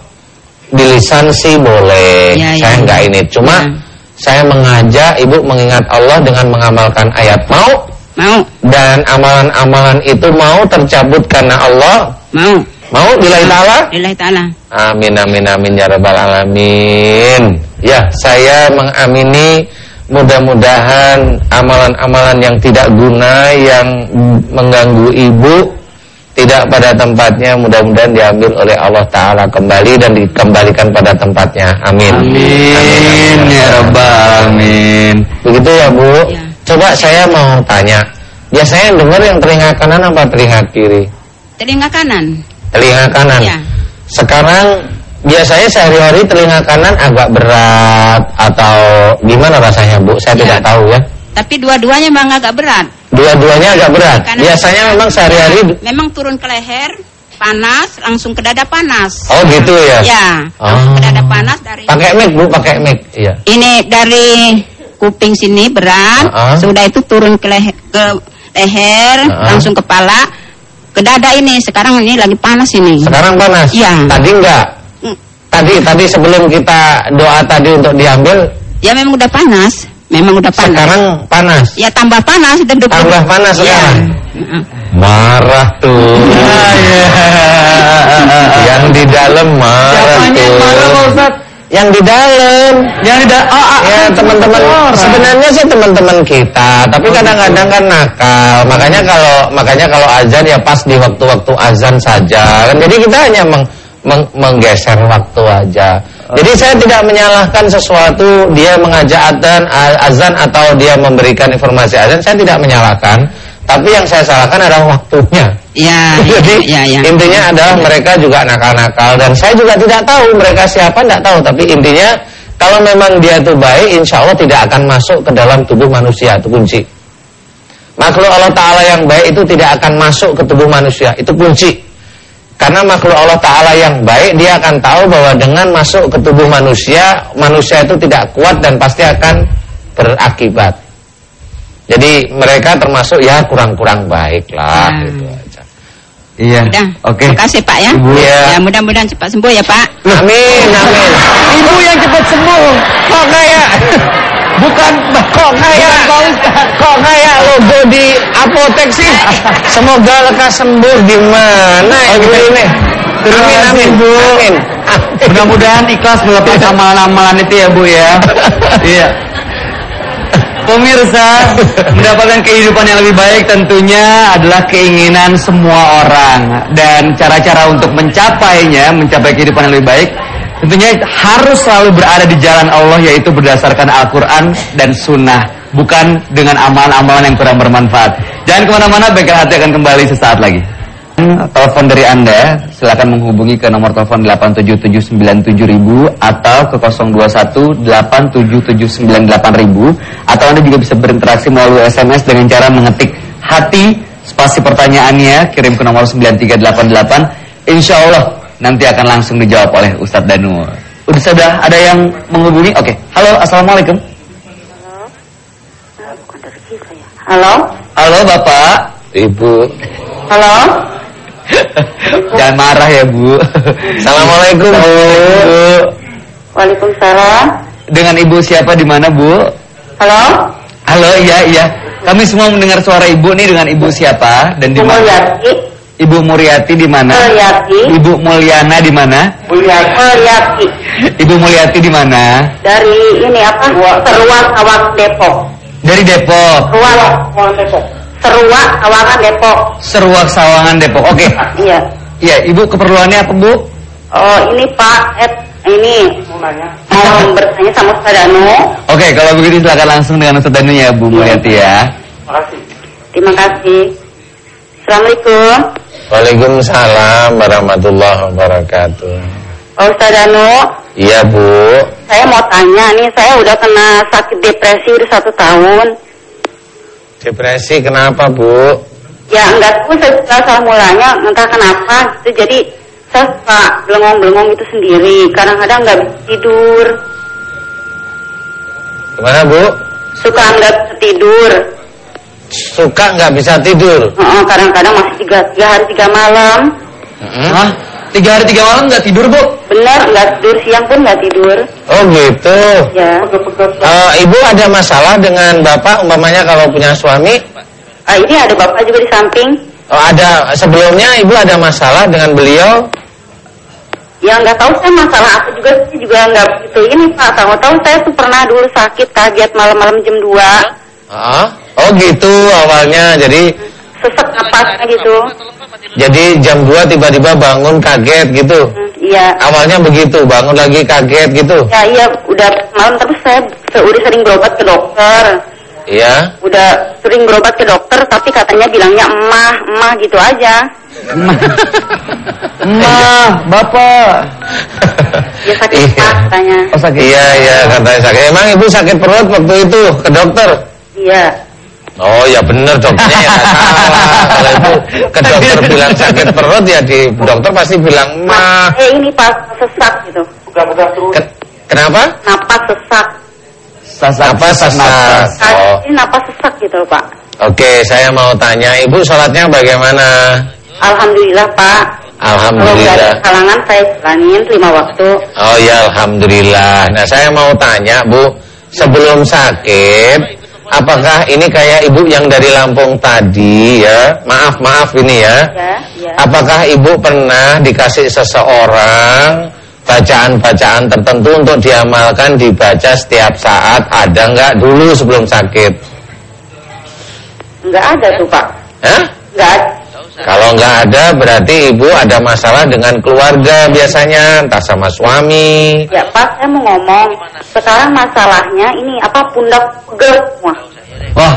di lisan sih boleh. Ya, ya. Saya nggak ini. Cuma Ya. saya mengajak ibu mengingat Allah dengan mengamalkan ayat. Mau? Mau. Dan amalan-amalan itu mau tercabut karena Allah. Mau. Mau bila ta'ala? Ta'ala. Amin amin amin ya rabbal alamin. Ya, saya mengamini mudah-mudahan amalan-amalan yang tidak guna yang mengganggu ibu tidak pada tempatnya mudah-mudahan diambil oleh Allah taala kembali dan dikembalikan pada tempatnya. Amin. Amin ya rabbal alamin. Begitu ya, Bu. Ya. Coba saya mau tanya. Biasanya dengar yang telinga kanan apa telinga kiri? Telinga kanan. Telinga kanan. Ya. Sekarang biasanya sehari-hari telinga kanan agak berat atau gimana rasanya Bu? Saya Ya. tidak tahu ya. Tapi dua-duanya memang agak berat. Dua-duanya agak berat. Kanan- Biasanya memang sehari-hari Memang turun ke leher, panas, langsung ke dada panas. Oh gitu ya. Ya, langsung Oh. ke dada panas dari Pakai mic Bu, pakai mic. Iya. ini dari kuping sini berat, Uh-uh. sudah itu turun ke leher, ke leher Uh-uh. langsung kepala, ke dada ini. Sekarang ini lagi panas ini. Sekarang panas. Iya. Tadi enggak. Mm. Tadi tadi sebelum kita doa tadi untuk diambil, Ya memang udah panas, memang udah panas. sekarang panas. Ya tambah panas itu duduk. Tambah panas Ya. sekarang. Heeh. Marah tuh. Yang di dalam marah Siapanya yang tuh. marah, Pak Ustadz? Yang di dalam. Yang tidak oh, ah, Ya kan teman-teman sebenarnya sih teman-teman kita, tapi kadang-kadang kan nakal. Makanya kalau makanya kalau azan ya pas di waktu-waktu azan saja. Kan jadi kita hanya meng- meng- menggeser waktu aja. Jadi saya tidak menyalahkan sesuatu dia mengajak azan azan atau dia memberikan informasi azan, saya tidak menyalahkan. Tapi yang saya salahkan adalah waktunya. Ya, Jadi ya, ya. intinya adalah mereka juga nakal-nakal dan saya juga tidak tahu mereka siapa tidak tahu tapi intinya kalau memang dia itu baik insya Allah tidak akan masuk ke dalam tubuh manusia itu kunci makhluk Allah Ta'ala yang baik itu tidak akan masuk ke tubuh manusia itu kunci Karena makhluk Allah Ta'ala yang baik Dia akan tahu bahwa dengan masuk ke tubuh manusia Manusia itu tidak kuat dan pasti akan berakibat Jadi mereka termasuk ya kurang-kurang baik lah Hmm. gitu aja Iya. Udah. Oke. Terima kasih Pak ya. Ibu. Iya. Ya mudah-mudahan cepat sembuh ya Pak. Amin, amin Ibu yang cepat sembuh. Kok kayak Bukan Kok kayak Kok kayak logo di apotek sih? Semoga lekas sembuh di mana ibu ini? Terima Amin, kasih, amin, Bu. amin. Mudah-mudahan ikhlas melepas amalan-amalan itu ya Bu ya. Iya. Pemirsa, mendapatkan kehidupan yang lebih baik tentunya adalah keinginan semua orang. Dan cara-cara untuk mencapainya, mencapai kehidupan yang lebih baik tentunya harus selalu berada di jalan Allah yaitu berdasarkan Al-Quran dan Sunnah bukan dengan amalan-amalan yang kurang bermanfaat. Jangan ke mana-mana, baiklah hati akan kembali sesaat lagi. Telepon dari Anda silakan menghubungi ke nomor telepon 877977000 atau ke 021877998000 atau Anda juga bisa berinteraksi melalui SMS dengan cara mengetik hati spasi pertanyaannya kirim ke nomor 9388 Insya Allah nanti akan langsung dijawab oleh Ustadz Danu. Udah sudah ada yang menghubungi? Oke. Halo, Assalamualaikum. Halo? Halo Bapak. Ibu Halo? Jangan marah ya Bu. Assalamualaikum Bu Waalaikumsalam. Dengan Ibu siapa di mana Bu? Halo? Halo, iya iya. Kami semua mendengar suara Ibu nih dengan Ibu siapa dan di mana? Mulyati. Ibu Muriati di mana? Mulyati. Ibu Mulyana di mana? Mulyati. Ibu Mulyati di mana? Dari ini apa? Seruak Awak Depok. Dari Depok. Seruak Depok. Seruak Kawangan Depok. Seruak Sawangan Depok. Oke. Iya. Iya, Ibu keperluannya apa, Bu? Oh ini Pak Ed ini mau bertanya sama Ustaz Danu. Oke, kalau begitu silakan langsung dengan Ustaz Danu ya, Bu Mulyati ya. Terima kasih. Assalamualaikum. Waalaikumsalam warahmatullahi wabarakatuh. Oh, Ustaz Danu, Iya Bu. Saya mau tanya nih, saya udah kena sakit depresi udah satu tahun. Depresi kenapa Bu? Ya enggak tahu saya asal mulanya entah kenapa gitu. Jadi saya suka belengong-belengong itu sendiri. Kadang-kadang nggak bisa tidur. Gimana Bu? suka nggak tidur Suka nggak bisa tidur? Heeh, kadang-kadang masih tiga, tiga hari tiga malam. Hah? Tiga hari tiga malam nggak tidur, Bu? benar nggak tidur siang pun nggak tidur. Oh gitu? Ya. Eh, Ibu ada masalah dengan Bapak? Umpamanya kalau punya suami? ah, ini ada bapak juga di samping. Oh, ada. Sebelumnya Ibu ada masalah dengan beliau? ya nggak tahu saya masalah apa juga sih juga nggak begitu ini pak. Tahu tahu saya tuh pernah dulu sakit kaget malam-malam jam 2 Ah, Oh gitu awalnya jadi sesek napasnya gitu jadi jam 2 tiba-tiba bangun kaget gitu. Hmm, iya Awalnya begitu, bangun lagi kaget gitu. Ya iya udah malam terus saya se- udah sering berobat ke dokter. Iya. Udah sering berobat ke dokter tapi katanya bilangnya emah, emah gitu aja. Ma, Bapak. Ya sakit Iya. katanya. Oh, sakit. Iya, iya katanya sakit. Emang Ibu sakit perut waktu itu ke dokter? Iya. Oh ya bener dokternya ya salah. Kalau Ibu ke dokter bilang sakit perut ya di dokter pasti bilang mah. Eh ini pas sesak gitu. Ken- Kenapa? Napas sesak. Sasak, Apa sasak sesak? nafas. Oh. Ini napas sesak gitu loh Pak. Oke, saya mau tanya Ibu sholatnya bagaimana? Alhamdulillah Pak. Kalau Alhamdulillah. halangan saya jalanin lima waktu. Oh ya Alhamdulillah Nah saya mau tanya Bu Sebelum sakit Apakah ini kayak ibu yang dari Lampung tadi ya Maaf maaf ini ya Ya, ya. Apakah ibu pernah dikasih seseorang Bacaan-bacaan tertentu untuk diamalkan Dibaca setiap saat Ada nggak dulu sebelum sakit Nggak ada tuh Pak. Hah? Nggak. Kalau nggak ada berarti ibu ada masalah dengan keluarga biasanya Entah sama suami Ya Pak, saya mau ngomong. Sekarang masalahnya ini apa pundak pegel semua. Wah,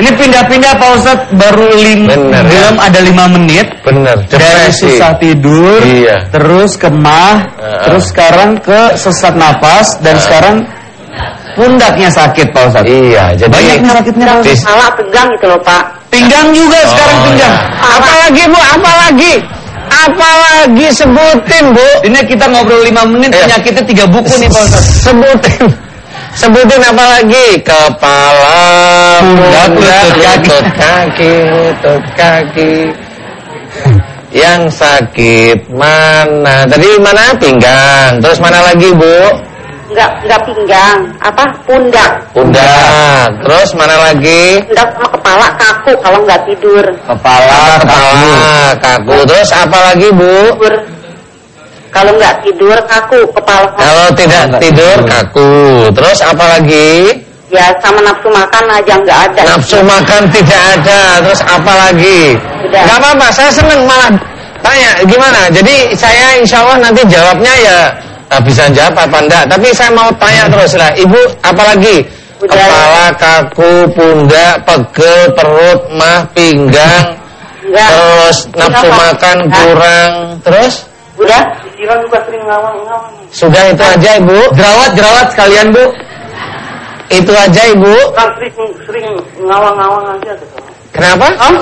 ini pindah-pindah Pak Ustadz baru lim Bener, ya. ada lima menit. Bener Dari susah tidur, Iya. terus ke mah, Heeh. terus sekarang ke sesak napas dan Heeh. sekarang pundaknya sakit Pak Ustadz. Iya jadi Banyak sakitnya Kepala tegang gitu loh Pak. Pinggang juga sekarang Oh, pinggang. ya. Apa lagi bu? Apa lagi? Apalagi sebutin, Bu. Ini kita ngobrol 5 menit, Iya. penyakitnya 3 buku nih Pak Ustaz. Sebutin. Sebutin apa lagi? Kepala, Pundak, pundak, lutut, kaki. lutut, kaki, lutut, kaki. Yang sakit mana? Tadi mana pinggang? Terus mana lagi, Bu? Enggak, enggak pinggang, apa pundak. Pundak. Terus mana lagi? Pundak sama kepala kaku kalau nggak tidur. Kepala, Kepala, kaku. Terus apa lagi, Bu? Tidur. Kalau nggak tidur kaku kepala. Kalau tidak tidur, kaku. Terus apa lagi? Ya sama nafsu makan aja nggak ada. Nafsu makan tidak ada. Terus apa lagi? Gak apa-apa, saya seneng malah tanya gimana. Jadi saya insya Allah nanti jawabnya ya tak bisa jawab apa enggak. Tapi saya mau tanya terus lah. Ibu apalagi? Udah. Kepala, kaku, pundak, pegel, perut, mah, pinggang. Enggak. Terus nafsu makan Enggak. kurang. Terus? Udah. Sudah itu aja ibu? Jerawat, jerawat sekalian Bu. Itu aja ibu? kan sering sering ngawang-ngawang aja. Kenapa? Oh,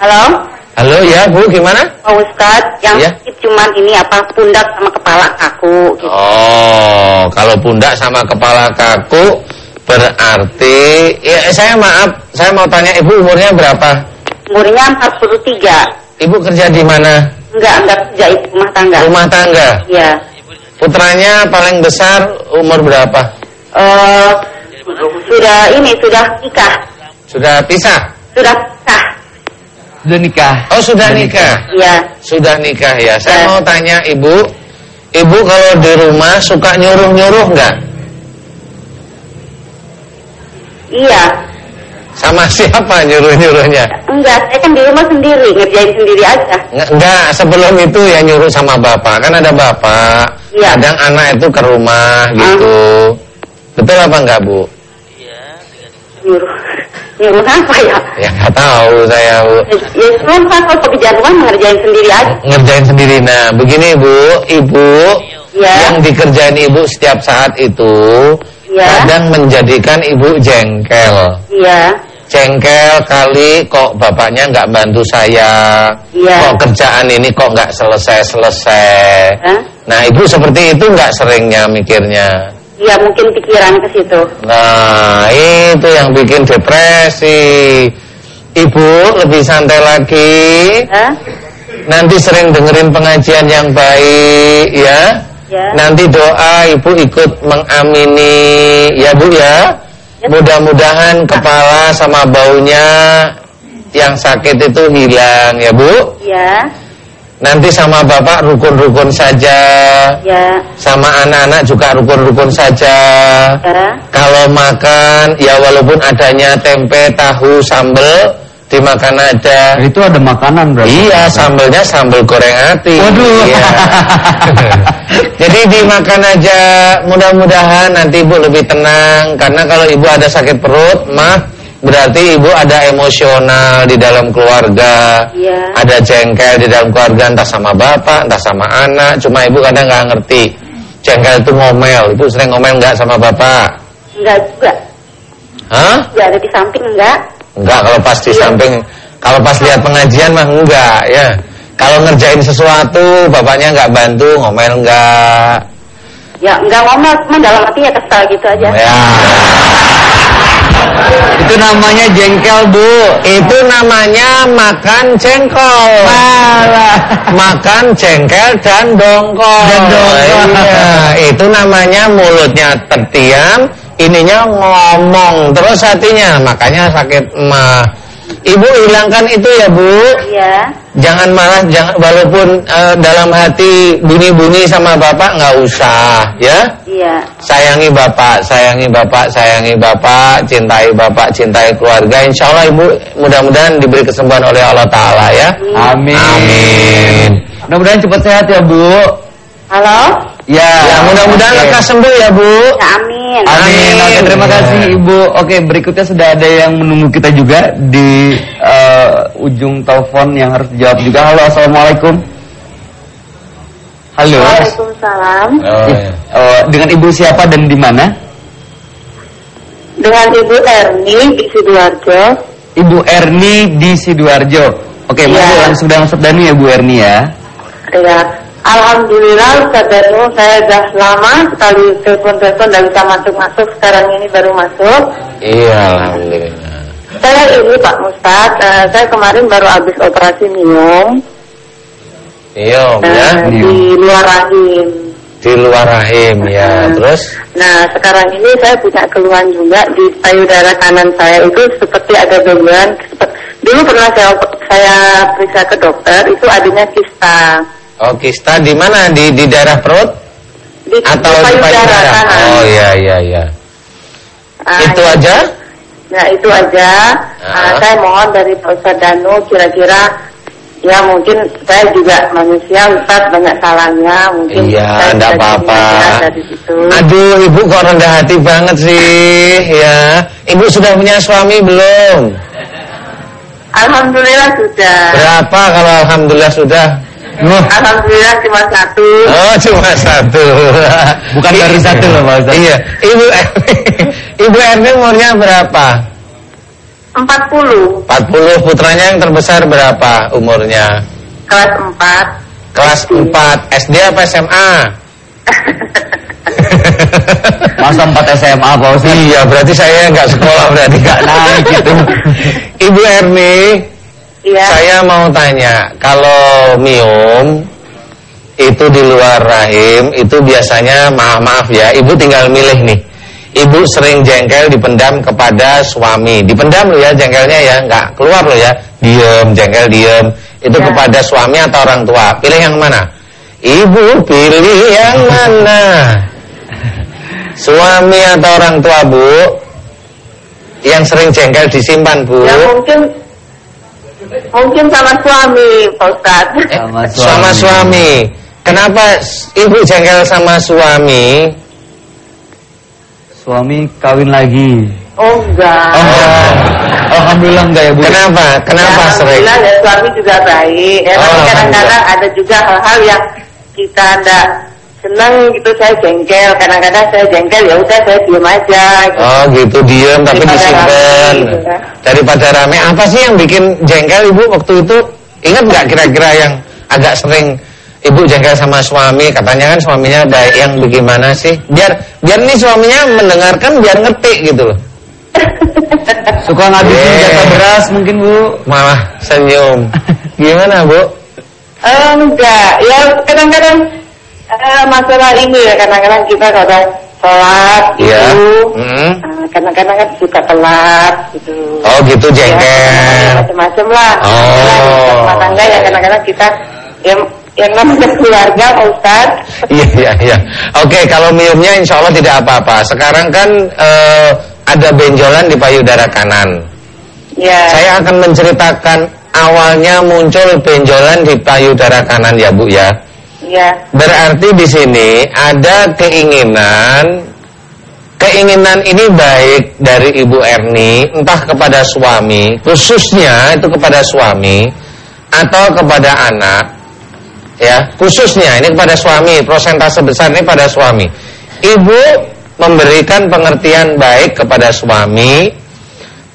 halo. Halo ya bu, gimana? Pak Ustadz, yang Iya. sakit cuman ini apa pundak sama kepala kaku gitu. Oh, kalau pundak sama kepala kaku berarti ya saya maaf, saya mau tanya ibu umurnya berapa? Umurnya 43. Ibu kerja di mana? Enggak, enggak kerja ibu rumah tangga. Rumah tangga. Iya. Putranya paling besar umur berapa? Eh sudah ini sudah nikah. Sudah pisah? Sudah nikah. Sudah nikah. Oh sudah nikah. Iya. Sudah nikah ya. Saya Ya. mau tanya ibu, ibu kalau di rumah suka nyuruh-nyuruh nggak? Iya. Sama siapa nyuruh-nyuruhnya? Enggak, saya kan di rumah sendiri, ngerjain sendiri aja. Nggak, enggak, sebelum itu ya nyuruh sama bapak. Kan ada bapak. Iya. Kadang anak itu ke rumah gitu. Betul apa enggak, Bu? Nyuruh. Nyuruh apa ya? Ya nggak tahu saya, Bu. Ya cuma kan kalau pekerjaan rumah ngerjain sendiri aja. Ngerjain sendiri. Nah, begini, Bu. Ibu Iya. yang dikerjain Ibu setiap saat itu Iya. kadang menjadikan Ibu jengkel. Iya. Jengkel kali kok bapaknya nggak bantu saya. Iya. Kok kerjaan ini kok nggak selesai-selesai. Hah? Nah, Ibu seperti itu nggak seringnya mikirnya. Iya mungkin pikiran ke situ. Nah, itu yang bikin depresi. Ibu lebih santai lagi. Hah? Nanti sering dengerin pengajian yang baik ya. Ya. Nanti doa ibu ikut mengamini ya Bu ya. Ya. Mudah-mudahan kepala sama baunya yang sakit itu hilang ya Bu. Ya. Nanti sama Bapak rukun-rukun saja. Ya. Sama anak-anak juga rukun-rukun saja. Ya. Kalau makan ya walaupun adanya tempe, tahu, sambel dimakan aja. Itu ada makanan berarti. Iya, sambelnya sambel goreng ati. Waduh. Iya. Jadi dimakan aja. Mudah-mudahan nanti ibu lebih tenang karena kalau ibu ada sakit perut, mah berarti ibu ada emosional di dalam keluarga. Iya. Ada jengkel di dalam keluarga entah sama bapak, entah sama anak. Cuma ibu kadang nggak ngerti. Jengkel itu ngomel. Ibu sering ngomel nggak sama bapak? Enggak juga. Hah? Enggak ada di samping enggak. Enggak kalau pas di Iya. samping kalau pas lihat pengajian mah enggak ya. Kalau ngerjain sesuatu bapaknya enggak bantu, ngomel enggak. Ya enggak ngomel, cuma dalam hati ya kesal gitu aja. Ya. Itu namanya jengkel, Bu. Itu namanya makan jengkol. Makan jengkel dan dongkol. Dan dongkol. Iya, itu namanya mulutnya terdiam, ininya ngomong terus hatinya, makanya sakit mah. Ibu hilangkan itu ya, Bu. Iya. Jangan malah jangan walaupun eh, dalam hati bunyi-bunyi sama bapak nggak usah ya. Iya. Sayangi bapak, sayangi bapak, sayangi bapak, cintai bapak, cintai keluarga. Insya Allah ibu mudah-mudahan diberi kesembuhan oleh Allah Taala ya. Amin. Amin. Mudah-mudahan cepat sehat ya, Bu. Halo? Ya. Ya mudah-mudahan Oke. lekas sembuh ya bu. Ya, amin. Amin. Oke, Amin. terima kasih Ibu. Oke, berikutnya sudah ada yang menunggu kita juga di eh, ujung telepon yang harus dijawab juga. Halo, assalamualaikum. Halo. Waalaikumsalam. Oh, Eh, eh, dengan Ibu siapa dan di mana? Dengan Ibu Erni di Sidoarjo. Ibu Erni di Sidoarjo. Oke, Iya. monggo langsung dan Dani ya Bu Erni ya. Ya, Alhamdulillah Ustaz Danu saya sudah lama sekali telepon-telepon dan bisa masuk-masuk sekarang ini baru masuk. Iya, alhamdulillah. Saya ini Pak Mustad, eh, saya kemarin baru habis operasi minum Iya, Om, eh, ya. di luar rahim. Di luar rahim ya. Terus Nah sekarang ini saya punya keluhan juga di payudara kanan saya itu seperti ada gangguan. Seperti, dulu pernah saya saya periksa ke dokter itu adanya kista oh kista di mana? Di di daerah perut di, atau di payudara. Oh iya iya iya. Ah, Itu ya. aja? Nah itu aja. Ah, Ah. saya mohon dari Pak Ustadz Danu kira-kira ya mungkin saya juga manusia Ustadz banyak salahnya mungkin Iya, bisa apa-apa. Aduh, ibu kok rendah hati banget sih, ya. Ibu sudah punya suami belum? Alhamdulillah sudah. Berapa kalau alhamdulillah sudah? Alhamdulillah cuma satu. Oh, cuma satu. Bukan baru satu loh, Pak Ustaz. Iya, ibu ibu Erni umurnya berapa? 40 40 putranya yang terbesar berapa umurnya? kelas 4 Kelas 4 SD apa SMA? Masa 4 SMA Pak Ustaz? Iya, berarti saya nggak sekolah berarti nggak naik gitu. Ibu Erni, Iya. saya mau tanya, kalau miom itu di luar rahim itu biasanya maaf maaf ya, ibu tinggal milih nih. Ibu sering jengkel dipendam kepada suami. Dipendam loh ya jengkelnya ya, nggak keluar loh ya. Diem, jengkel diem. Itu Ya. kepada suami atau orang tua. Pilih yang mana? Ibu pilih yang mana? Suami atau orang tua, Bu? Yang sering jengkel disimpan, Bu. Ya mungkin mungkin sama suami Pak Ustadz. Eh, Sama suami. sama suami. Kenapa ibu jengkel sama suami? Suami kawin lagi. Oh enggak. Oh, enggak. Alhamdulillah enggak ya, Bu. Kenapa? Kenapa ya, sering? Alhamdulillah ya suami juga baik. Ya, Oh, tapi kadang-kadang ada juga hal-hal yang kita enggak senang gitu saya jengkel. Kadang-kadang saya jengkel ya udah saya diem aja. Gitu. Oh gitu diem tapi disimpan. gitu kan. Daripada rame. Apa sih yang bikin jengkel ibu waktu itu? Ingat nggak kira-kira yang agak sering ibu jengkel sama suami? Katanya kan suaminya baik. Yang bagaimana sih? Biar biar nih suaminya mendengarkan biar ngerti gitu loh. Suka ngabisin Eh. jatah beras mungkin, Bu. Malah senyum. Gimana bu? Eh, enggak, ya kadang-kadang eh, masalah ini ya kadang-kadang kita kadang sholat Iya. itu Mm. eh, kadang-kadang kan suka telat gitu. Oh gitu Ya, jengkel. macam-macam lah. Oh. Nah, rumah tangga ya kadang-kadang kita yang yang namanya keluarga Pak Ustaz. Iya iya iya. Oke kalau miumnya insya Allah tidak apa-apa. Sekarang kan eh, ada benjolan di payudara kanan. Ya. Saya akan menceritakan awalnya muncul benjolan di payudara kanan ya Bu ya. Ya. Berarti di sini ada keinginan keinginan ini baik dari Ibu Erni entah kepada suami, khususnya itu kepada suami atau kepada anak. Ya, khususnya ini kepada suami, prosentase besar ini pada suami. Ibu memberikan pengertian baik kepada suami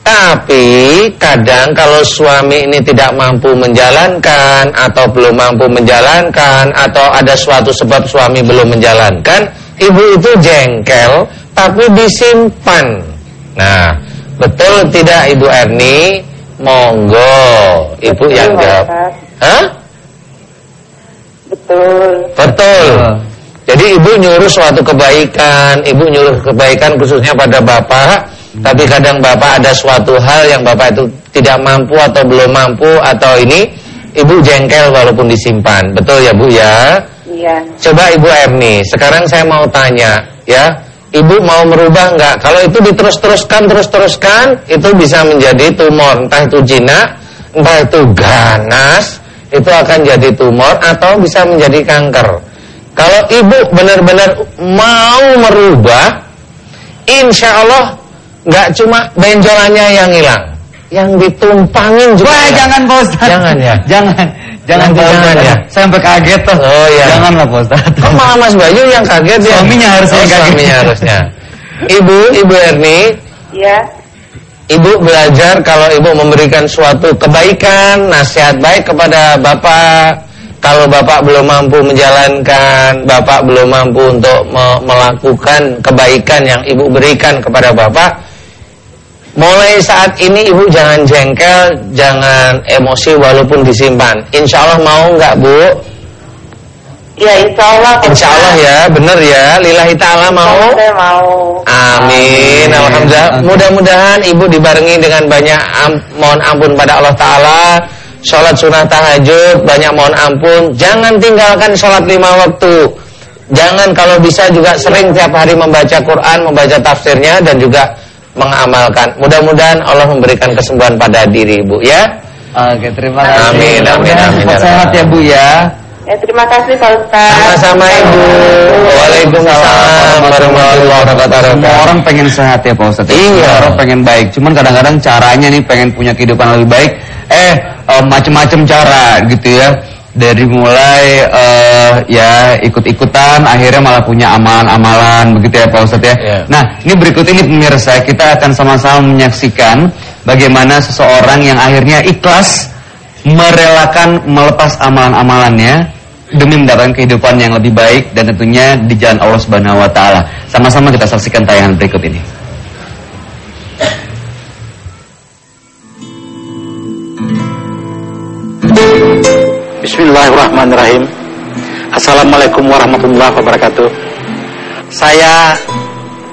tapi kadang kalau suami ini tidak mampu menjalankan atau belum mampu menjalankan atau ada suatu sebab suami belum menjalankan, ibu itu jengkel tapi disimpan. Nah, betul tidak Ibu Erni? Monggo, Ibu Betul, yang jawab. Hah? Betul. Betul. Betul. Jadi ibu nyuruh suatu kebaikan, ibu nyuruh kebaikan khususnya pada bapak, tapi kadang bapak ada suatu hal yang bapak itu tidak mampu atau belum mampu atau ini ibu jengkel walaupun disimpan. Betul ya Bu ya? Iya. Coba Ibu Erni, sekarang saya mau tanya ya, Ibu mau merubah nggak? Kalau itu diterus-teruskan, terus-teruskan, itu bisa menjadi tumor, entah itu jinak, entah itu ganas, itu akan jadi tumor atau bisa menjadi kanker. Kalau Ibu benar-benar mau merubah, insya Allah nggak cuma benjolannya yang hilang, yang ditumpangin juga. Wah, jangan Pak Ustaz. Jangan ya. Jangan. Jangan Nanti Pak jangan ya. Saya sampai kaget tuh. Oh, iya. Janganlah Pak Ustaz. Kok malah Mas Bayu yang kaget ya? Suaminya harusnya Oh, yang kaget. Suaminya harusnya. Ibu, Ibu Erni, Iya. Ibu belajar kalau ibu memberikan suatu kebaikan, nasihat baik kepada bapak, kalau Bapak belum mampu menjalankan, Bapak belum mampu untuk me- melakukan kebaikan yang Ibu berikan kepada Bapak, mulai saat ini Ibu jangan jengkel, jangan emosi walaupun disimpan. Insya Allah mau nggak Bu? Ya insya Allah. Insya Allah ya, bener ya. Lillahi ta'ala mau? Saya mau. Amin. Alhamdulillah. Mudah-mudahan ibu dibarengi dengan banyak am- mohon ampun pada Allah Taala. Sholat sunnah tahajud banyak mohon ampun. Jangan tinggalkan sholat lima waktu. Jangan kalau bisa juga sering tiap hari membaca Quran, membaca tafsirnya dan juga mengamalkan. Mudah-mudahan Allah memberikan kesembuhan pada diri ibu ya. Oke, terima kasih. Amin, amin, amin, ya sehat ya Bu ya. Ya terima kasih Pak Ustadz. Sama-sama ibu. Waalaikumsalam warahmatullahi wabarakatuh. Semua orang pengen sehat ya Pak Ustadz. Iya. Semua orang pengen baik. Cuman kadang-kadang caranya nih pengen punya kehidupan lebih baik. Eh, eh, macem-macem cara gitu ya. Dari mulai eh, ya ikut-ikutan, akhirnya malah punya amalan-amalan begitu ya Pak Ustadz ya. Iya. Nah, ini berikut ini pemirsa kita akan sama-sama menyaksikan bagaimana seseorang yang akhirnya ikhlas merelakan melepas amalan-amalannya demi mendapatkan kehidupan yang lebih baik dan tentunya di jalan Allah Subhanahu wa taala. Sama-sama kita saksikan tayangan berikut ini. Bismillahirrahmanirrahim. Assalamualaikum warahmatullahi wabarakatuh. Saya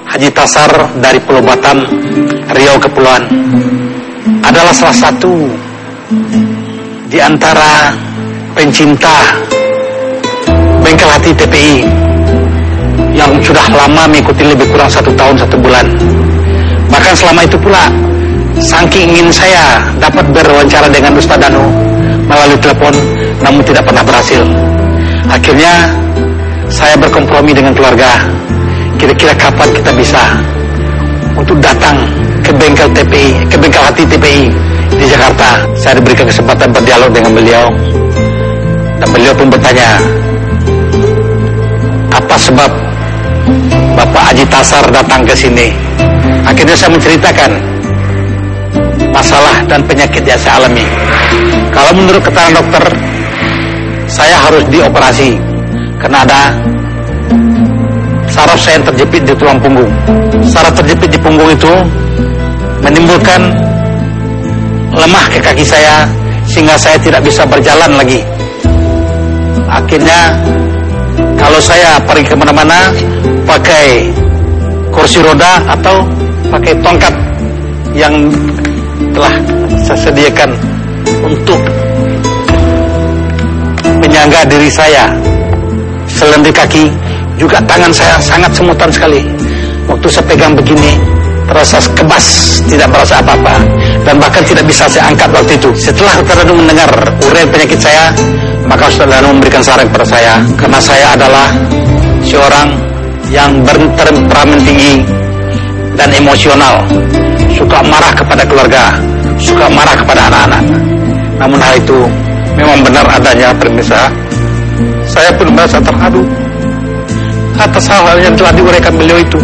Haji Tasar dari Pulau Batam Riau Kepulauan. Adalah salah satu Di antara pencinta Bengkel Hati TPI Yang sudah lama mengikuti lebih kurang satu tahun satu bulan. Bahkan selama itu pula Saking ingin saya dapat berwawancara dengan Ustaz Danu melalui telepon namun tidak pernah berhasil. Akhirnya saya berkompromi dengan keluarga. Kira-kira kapan kita bisa untuk datang ke bengkel TPI, ke bengkel hati TPI di Jakarta. Saya diberikan kesempatan berdialog dengan beliau. Dan beliau pun bertanya, apa sebab Bapak Haji Tasar datang ke sini? Akhirnya saya menceritakan masalah dan penyakit yang saya alami. Kalau menurut keterangan dokter, saya harus dioperasi karena ada saraf saya yang terjepit di tulang punggung. Saraf terjepit di punggung itu menimbulkan lemah ke kaki saya sehingga saya tidak bisa berjalan lagi. Akhirnya kalau saya pergi ke mana-mana pakai kursi roda atau pakai tongkat yang telah saya sediakan untuk menyangga diri saya. Selendir kaki juga tangan saya sangat semutan sekali. Waktu saya pegang begini terasa kebas tidak merasa apa-apa. Dan bahkan tidak bisa saya angkat waktu itu. Setelah Ustaz mendengar uraian penyakit saya maka Ustaz Danu memberikan saran kepada saya. Karena saya adalah seorang yang bertemperamen tinggi dan emosional. Suka marah kepada keluarga suka marah kepada anak-anak namun hal itu memang benar adanya permisa saya pun merasa terharu atas hal-hal yang telah diuraikan beliau itu.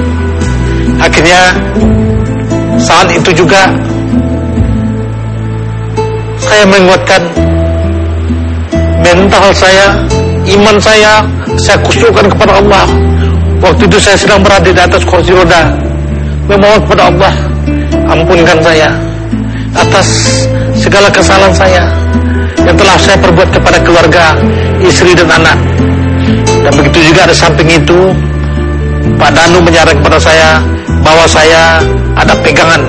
Akhirnya saat itu juga saya menguatkan mental saya iman saya saya khusyukkan kepada Allah. Waktu itu saya sedang berada di atas kursi roda memohon kepada Allah ampunkan saya atas segala kesalahan saya yang telah saya perbuat kepada keluarga, istri dan anak. Dan begitu juga ada samping itu, Pak Danu menyarankan kepada saya bahwa saya ada pegangan.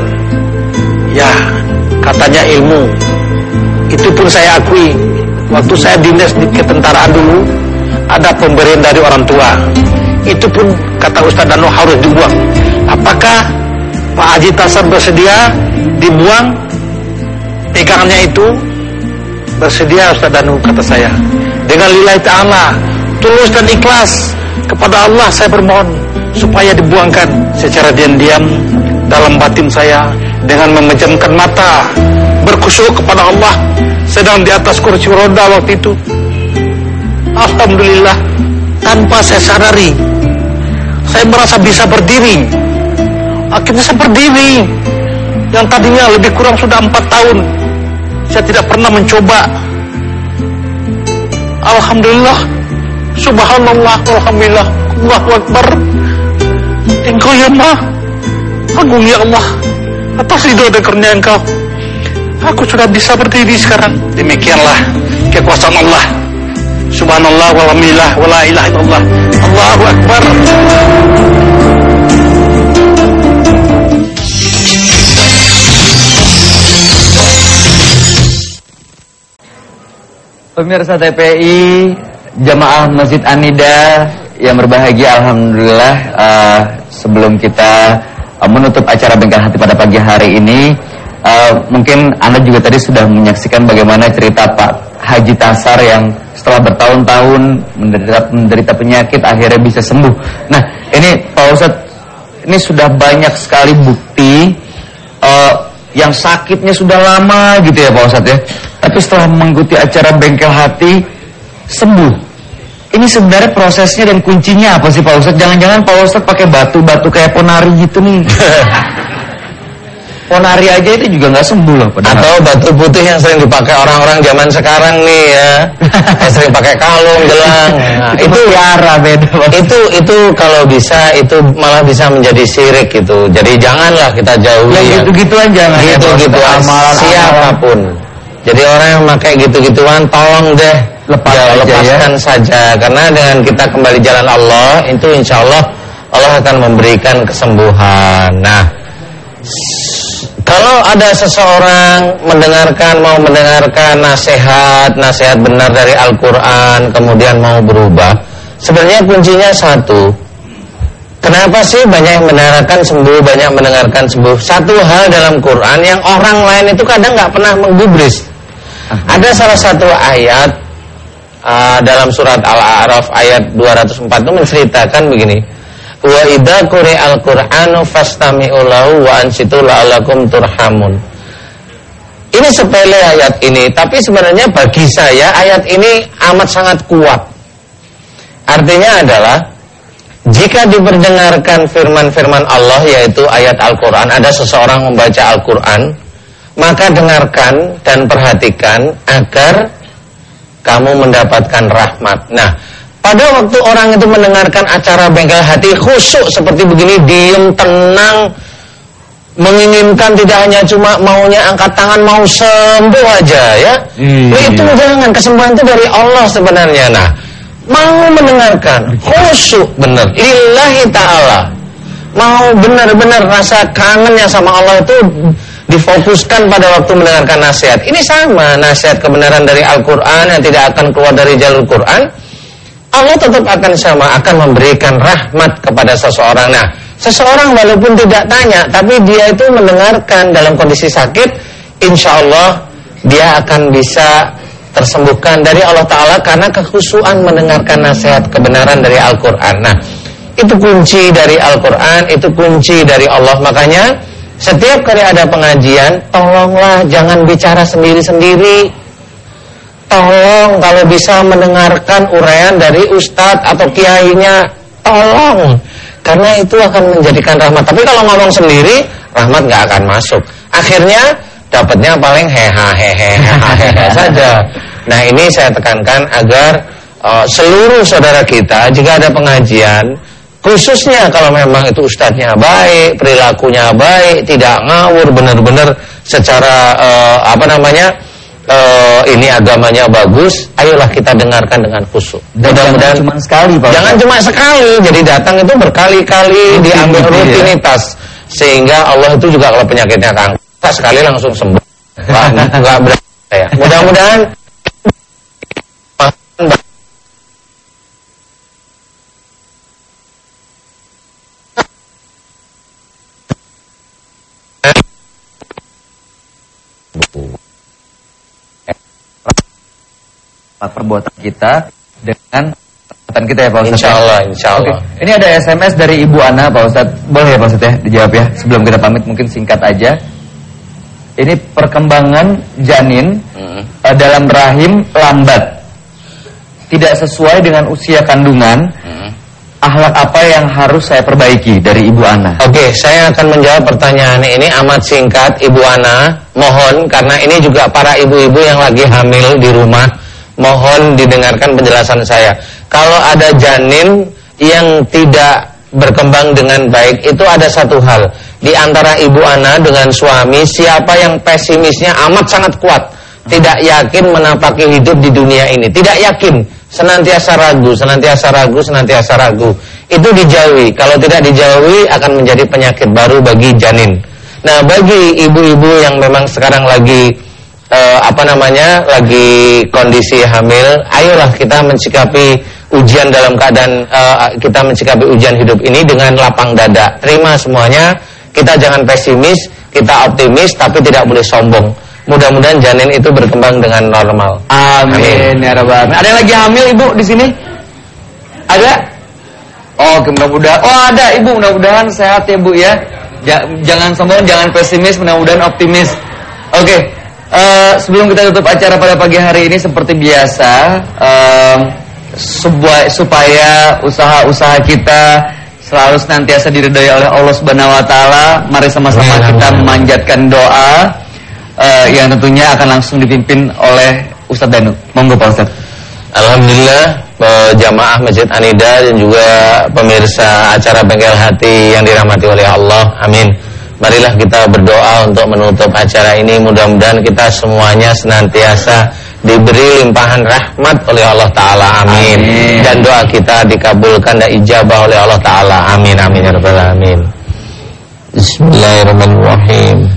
Ya, katanya ilmu. Itu pun saya akui. Waktu saya dinas di ketentaraan dulu, ada pemberian dari orang tua. Itu pun kata Ustaz Danu harus dibuang. Apakah Pak Haji Tasar bersedia dibuang pegangannya itu bersedia Ustaz Danu kata saya. Dengan lillahi ta'ala tulus dan ikhlas kepada Allah saya bermohon supaya dibuangkan secara diam-diam dalam batin saya dengan memejamkan mata berkusyuk kepada Allah sedang di atas kursi roda waktu itu. Alhamdulillah tanpa saya sadari saya merasa bisa berdiri. Akhirnya saya berdiri yang tadinya lebih kurang sudah empat tahun saya tidak pernah mencoba Alhamdulillah. Subhanallah, Alhamdulillah. Allahu Akbar. Engkau ya Allah. Agung ya Allah. Atas ridho dan karunia engkau. Aku sudah bisa berdiri sekarang. Demikianlah kekuasaan Allah. Subhanallah walhamdulillah wala ilaha illallah. Allahu Akbar. Pemirsa TPI, jamaah Masjid Anida yang berbahagia, Alhamdulillah uh, sebelum kita uh, menutup acara Bengkel Hati pada pagi hari ini, uh, mungkin Anda juga tadi sudah menyaksikan bagaimana cerita Pak Haji Tasar yang setelah bertahun-tahun menderita, menderita penyakit akhirnya bisa sembuh. Nah, ini Pak Ustadz, ini sudah banyak sekali bukti uh, yang sakitnya sudah lama gitu ya Pak Ustadz ya. Tapi setelah mengikuti acara bengkel hati sembuh. Ini sebenarnya prosesnya dan kuncinya apa sih Pak Ustadz? Jangan-jangan Pak Ustadz pakai batu-batu kayak ponari gitu nih. ponari aja itu juga nggak sembuh loh. Padahal. Atau batu putih yang sering dipakai orang-orang zaman sekarang nih ya. yang sering pakai kalung, gelang. Nah, itu tiara beda. Itu itu kalau bisa itu malah bisa menjadi syirik gitu. Jadi janganlah kita jauhi. Yang yang gitu-gituan jangan ya, gitu-gituan. Amalan- siapa pun. Jadi orang yang pakai gitu-gituan tolong deh Lepas ya, aja lepaskan saja karena dengan kita kembali jalan Allah itu insya Allah Allah akan memberikan kesembuhan. Nah, kalau ada seseorang mendengarkan mau mendengarkan nasihat nasihat benar dari Al-Quran kemudian mau berubah, sebenarnya kuncinya satu. Kenapa sih banyak yang mendengarkan sembuh, banyak mendengarkan sembuh? Satu hal dalam Quran yang orang lain itu kadang nggak pernah menggubris. Ada salah satu ayat uh, dalam surat Al-A'raf ayat 204 itu menceritakan begini. Wa idza quri'al Qur'anu fastami'u lahu wa ansitu la'allakum turhamun. Ini sepele ayat ini, tapi sebenarnya bagi saya ayat ini amat sangat kuat. Artinya adalah jika diperdengarkan firman-firman Allah yaitu ayat Al-Quran Ada seseorang membaca Al-Quran Maka dengarkan dan perhatikan agar kamu mendapatkan rahmat. Nah pada waktu orang itu mendengarkan acara bengkel hati khusyuk seperti begini Diem, tenang Menginginkan tidak hanya cuma maunya angkat tangan mau sembuh aja ya. Iya. Nah, Itu jangan kesembuhan itu dari Allah sebenarnya. Nah mau mendengarkan khusyuk benar. Lillahi ta'ala. Mau benar-benar rasa kangennya sama Allah itu difokuskan pada waktu mendengarkan nasihat ini sama nasihat kebenaran dari Al-Quran yang tidak akan keluar dari jalur Quran Allah tetap akan sama akan memberikan rahmat kepada seseorang nah seseorang walaupun tidak tanya tapi dia itu mendengarkan dalam kondisi sakit insya Allah dia akan bisa tersembuhkan dari Allah Ta'ala karena kekhusuan mendengarkan nasihat kebenaran dari Al-Quran. Nah, itu kunci dari Al-Quran, itu kunci dari Allah. Makanya, setiap kali ada pengajian, tolonglah jangan bicara sendiri-sendiri. Tolong kalau bisa mendengarkan uraian dari ustadz atau kiainya, tolong. Karena itu akan menjadikan rahmat. Tapi kalau ngomong sendiri, rahmat nggak akan masuk. Akhirnya, dapatnya paling heha hehe saja. Nah ini saya tekankan agar uh, seluruh saudara kita jika ada pengajian khususnya kalau memang itu ustadznya baik, perilakunya baik, tidak ngawur benar-benar secara uh, apa namanya uh, ini agamanya bagus, ayolah kita dengarkan dengan khusyuk. Dan jangan cuma sekali, Pak Jangan cuma sekali, jadi datang itu berkali-kali Rutin diambil gitu ya. rutinitas sehingga Allah itu juga kalau penyakitnya kanker sekali langsung sembuh. Wah, enggak berani saya. Mudah-mudahan perbuatan kita dengan perbuatan kita ya Pak Ustadz. Insya Allah, insya Allah. ini ada SMS dari Ibu Ana Pak Ustadz. Boleh ya Pak Ustadz ya dijawab ya sebelum kita pamit mungkin singkat aja. Ini perkembangan janin Hmm. eh, dalam rahim lambat. Tidak sesuai dengan usia kandungan. Hmm. Akhlak apa yang harus saya perbaiki dari Ibu Ana? Oke, saya akan menjawab pertanyaan ini amat singkat Ibu Ana. Mohon karena ini juga para ibu-ibu yang lagi hamil di rumah mohon didengarkan penjelasan saya. Kalau ada janin yang tidak berkembang dengan baik, itu ada satu hal. Di antara ibu Ana dengan suami, siapa yang pesimisnya amat sangat kuat, tidak yakin menapaki hidup di dunia ini, tidak yakin, senantiasa ragu, senantiasa ragu, senantiasa ragu. Itu dijauhi. Kalau tidak dijauhi akan menjadi penyakit baru bagi janin. Nah, bagi ibu-ibu yang memang sekarang lagi uh, apa namanya lagi kondisi hamil, ayolah kita mencikapi ujian dalam keadaan uh, kita mencikapi ujian hidup ini dengan lapang dada. Terima semuanya. Kita jangan pesimis, kita optimis tapi tidak boleh sombong. Mudah-mudahan janin itu berkembang dengan normal. Amin, ya rabbal alamin. Ada yang lagi hamil Ibu di sini? Ada? Oh, mudah-mudahan. Oh, ada Ibu, mudah-mudahan sehat ya Bu ya. jangan sombong, jangan pesimis, mudah-mudahan optimis. Oke. Okay. Uh, sebelum kita tutup acara pada pagi hari ini seperti biasa, um, sebuah supaya usaha-usaha kita selalu senantiasa diridhoi oleh Allah Subhanahu wa taala, mari sama-sama kita memanjatkan doa uh, yang tentunya akan langsung dipimpin oleh Ustadz Danu. Monggo Pak Ustadz. Alhamdulillah jamaah Masjid Anida dan juga pemirsa acara Bengkel Hati yang dirahmati oleh Allah. Amin. Marilah kita berdoa untuk menutup acara ini. Mudah-mudahan kita semuanya senantiasa diberi limpahan rahmat oleh Allah Ta'ala. Amin. amin. Dan doa kita dikabulkan dan ijabah oleh Allah Ta'ala. Amin amin ya Rabbal Alamin. Bismillahirrahmanirrahim.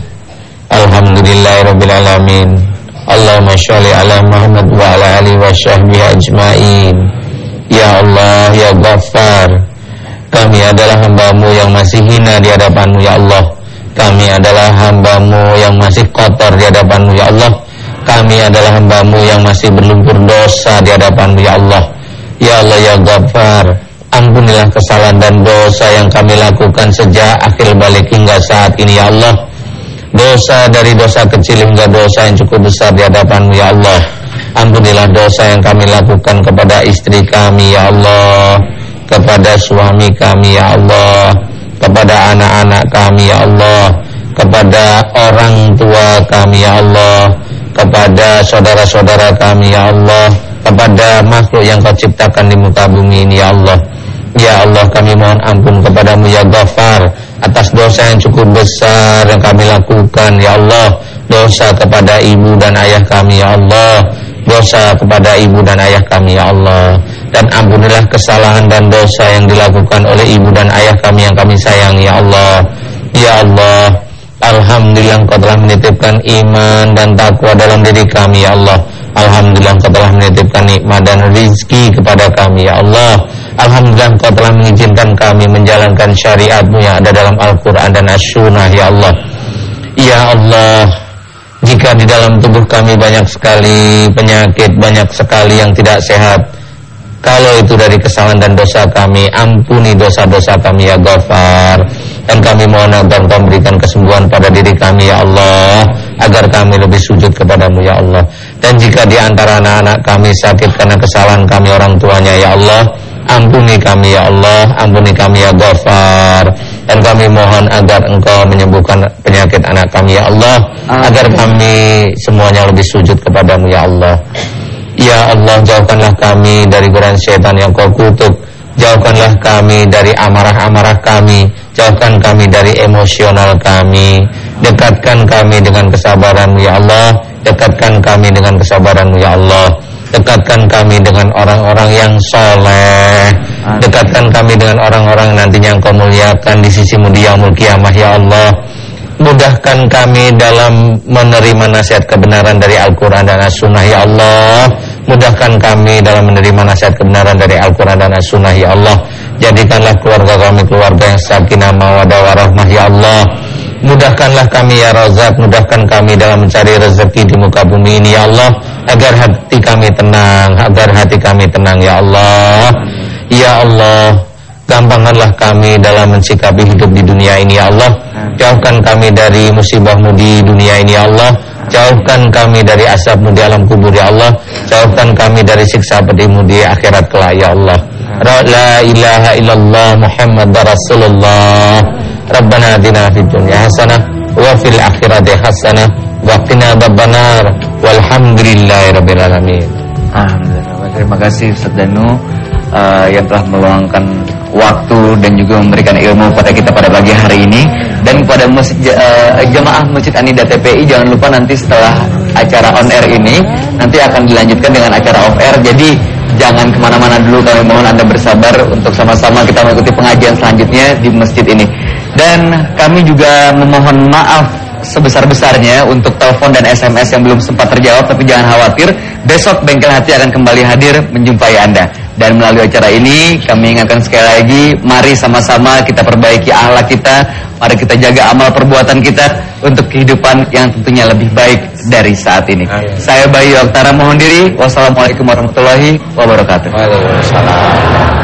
Alhamdulillahirrahmanirrahim Allahumma sholli ala Muhammad wa ala alihi wa sahbihi ajmain. Ya Allah ya Ghaffar. Kami adalah hambamu yang masih hina di hadapanmu ya Allah kami adalah hambamu yang masih kotor di hadapanmu ya Allah. Kami adalah hambamu yang masih berlumpur dosa di hadapanmu ya Allah. Ya Allah ya Ghaffar Ampunilah kesalahan dan dosa yang kami lakukan sejak akhir balik hingga saat ini ya Allah. Dosa dari dosa kecil hingga dosa yang cukup besar di hadapanmu ya Allah. Ampunilah dosa yang kami lakukan kepada istri kami ya Allah. Kepada suami kami ya Allah kepada anak-anak kami ya Allah. Kepada orang tua kami ya Allah. Kepada saudara-saudara kami ya Allah. Kepada makhluk yang kau ciptakan di muka bumi ini ya Allah. Ya Allah kami mohon ampun kepadamu ya Ghaffar atas dosa yang cukup besar yang kami lakukan ya Allah. Dosa kepada ibu dan ayah kami ya Allah. Dosa kepada ibu dan ayah kami ya Allah dan ampunilah kesalahan dan dosa yang dilakukan oleh ibu dan ayah kami yang kami sayangi ya Allah. Ya Allah Alhamdulillah engkau telah menitipkan iman dan takwa dalam diri kami ya Allah. Alhamdulillah engkau telah menitipkan nikmat dan rizki kepada kami ya Allah. Alhamdulillah engkau telah mengizinkan kami menjalankan syariatmu yang ada dalam Al-Quran dan As-Sunnah ya Allah. Ya Allah jika di dalam tubuh kami banyak sekali penyakit, banyak sekali yang tidak sehat, kalau itu dari kesalahan dan dosa kami, ampuni dosa-dosa kami ya Ghaffar. Dan kami mohon agar Engkau memberikan kesembuhan pada diri kami ya Allah, agar kami lebih sujud kepadamu ya Allah. Dan jika di antara anak-anak kami sakit karena kesalahan kami orang tuanya ya Allah, ampuni kami ya Allah, ampuni kami ya Ghaffar. Dan kami mohon agar Engkau menyembuhkan penyakit anak kami ya Allah, agar kami semuanya lebih sujud kepadamu ya Allah. Ya Allah jauhkanlah kami dari godaan syaitan yang kau kutuk. Jauhkanlah kami dari amarah-amarah kami. Jauhkan kami dari emosional kami. Dekatkan kami dengan kesabaranmu ya Allah. Dekatkan kami dengan kesabaranmu ya Allah. Dekatkan kami dengan orang-orang yang soleh. Dekatkan kami dengan orang-orang nantinya yang kau muliakan di sisimu di yaumul kiamah ya Allah. Mudahkan kami dalam menerima nasihat kebenaran dari Al-Quran dan As-Sunnah Ya Allah Mudahkan kami dalam menerima nasihat kebenaran dari Al-Quran dan As-Sunnah Ya Allah. Jadikanlah keluarga kami keluarga yang sakinah mawadah warahmah Ya Allah. Mudahkanlah kami ya Razak. Mudahkan kami dalam mencari rezeki di muka bumi ini Ya Allah. Agar hati kami tenang Agar hati kami tenang Ya Allah. Ya Allah Gampangkanlah kami dalam mencikapi hidup di dunia ini ya Allah. Jauhkan kami dari musibahmu di dunia ini ya Allah Jauhkan kami dari asapmu di alam kubur ya Allah. Jauhkan kami dari siksa pedimu di akhirat kelak ya Allah. La ilaha illallah Muhammad Rasulullah. Rabbana adina fid dunya hasanah Wa fil akhirati hasanah Wa qina babbanar Walhamdulillahi rabbil alamin. Alhamdulillah. Terima kasih Ustaz Danu. Uh, yang telah meluangkan waktu dan juga memberikan ilmu kepada kita pada pagi hari ini. Dan kepada masjid, uh, jemaah Masjid Anida TPI jangan lupa nanti setelah acara on air ini nanti akan dilanjutkan dengan acara off air. Jadi jangan ke mana-mana dulu. Kami mohon anda bersabar untuk sama-sama kita mengikuti pengajian selanjutnya di masjid ini. Dan kami juga memohon maaf sebesar-besarnya untuk telepon dan SMS yang belum sempat terjawab tapi jangan khawatir besok bengkel hati akan kembali hadir menjumpai Anda dan melalui acara ini kami ingatkan sekali lagi mari sama-sama kita perbaiki akhlak kita mari kita jaga amal perbuatan kita untuk kehidupan yang tentunya lebih baik dari saat ini. Saya Bayu Oktara mohon diri. Wassalamualaikum warahmatullahi wabarakatuh. Waalaikumsalam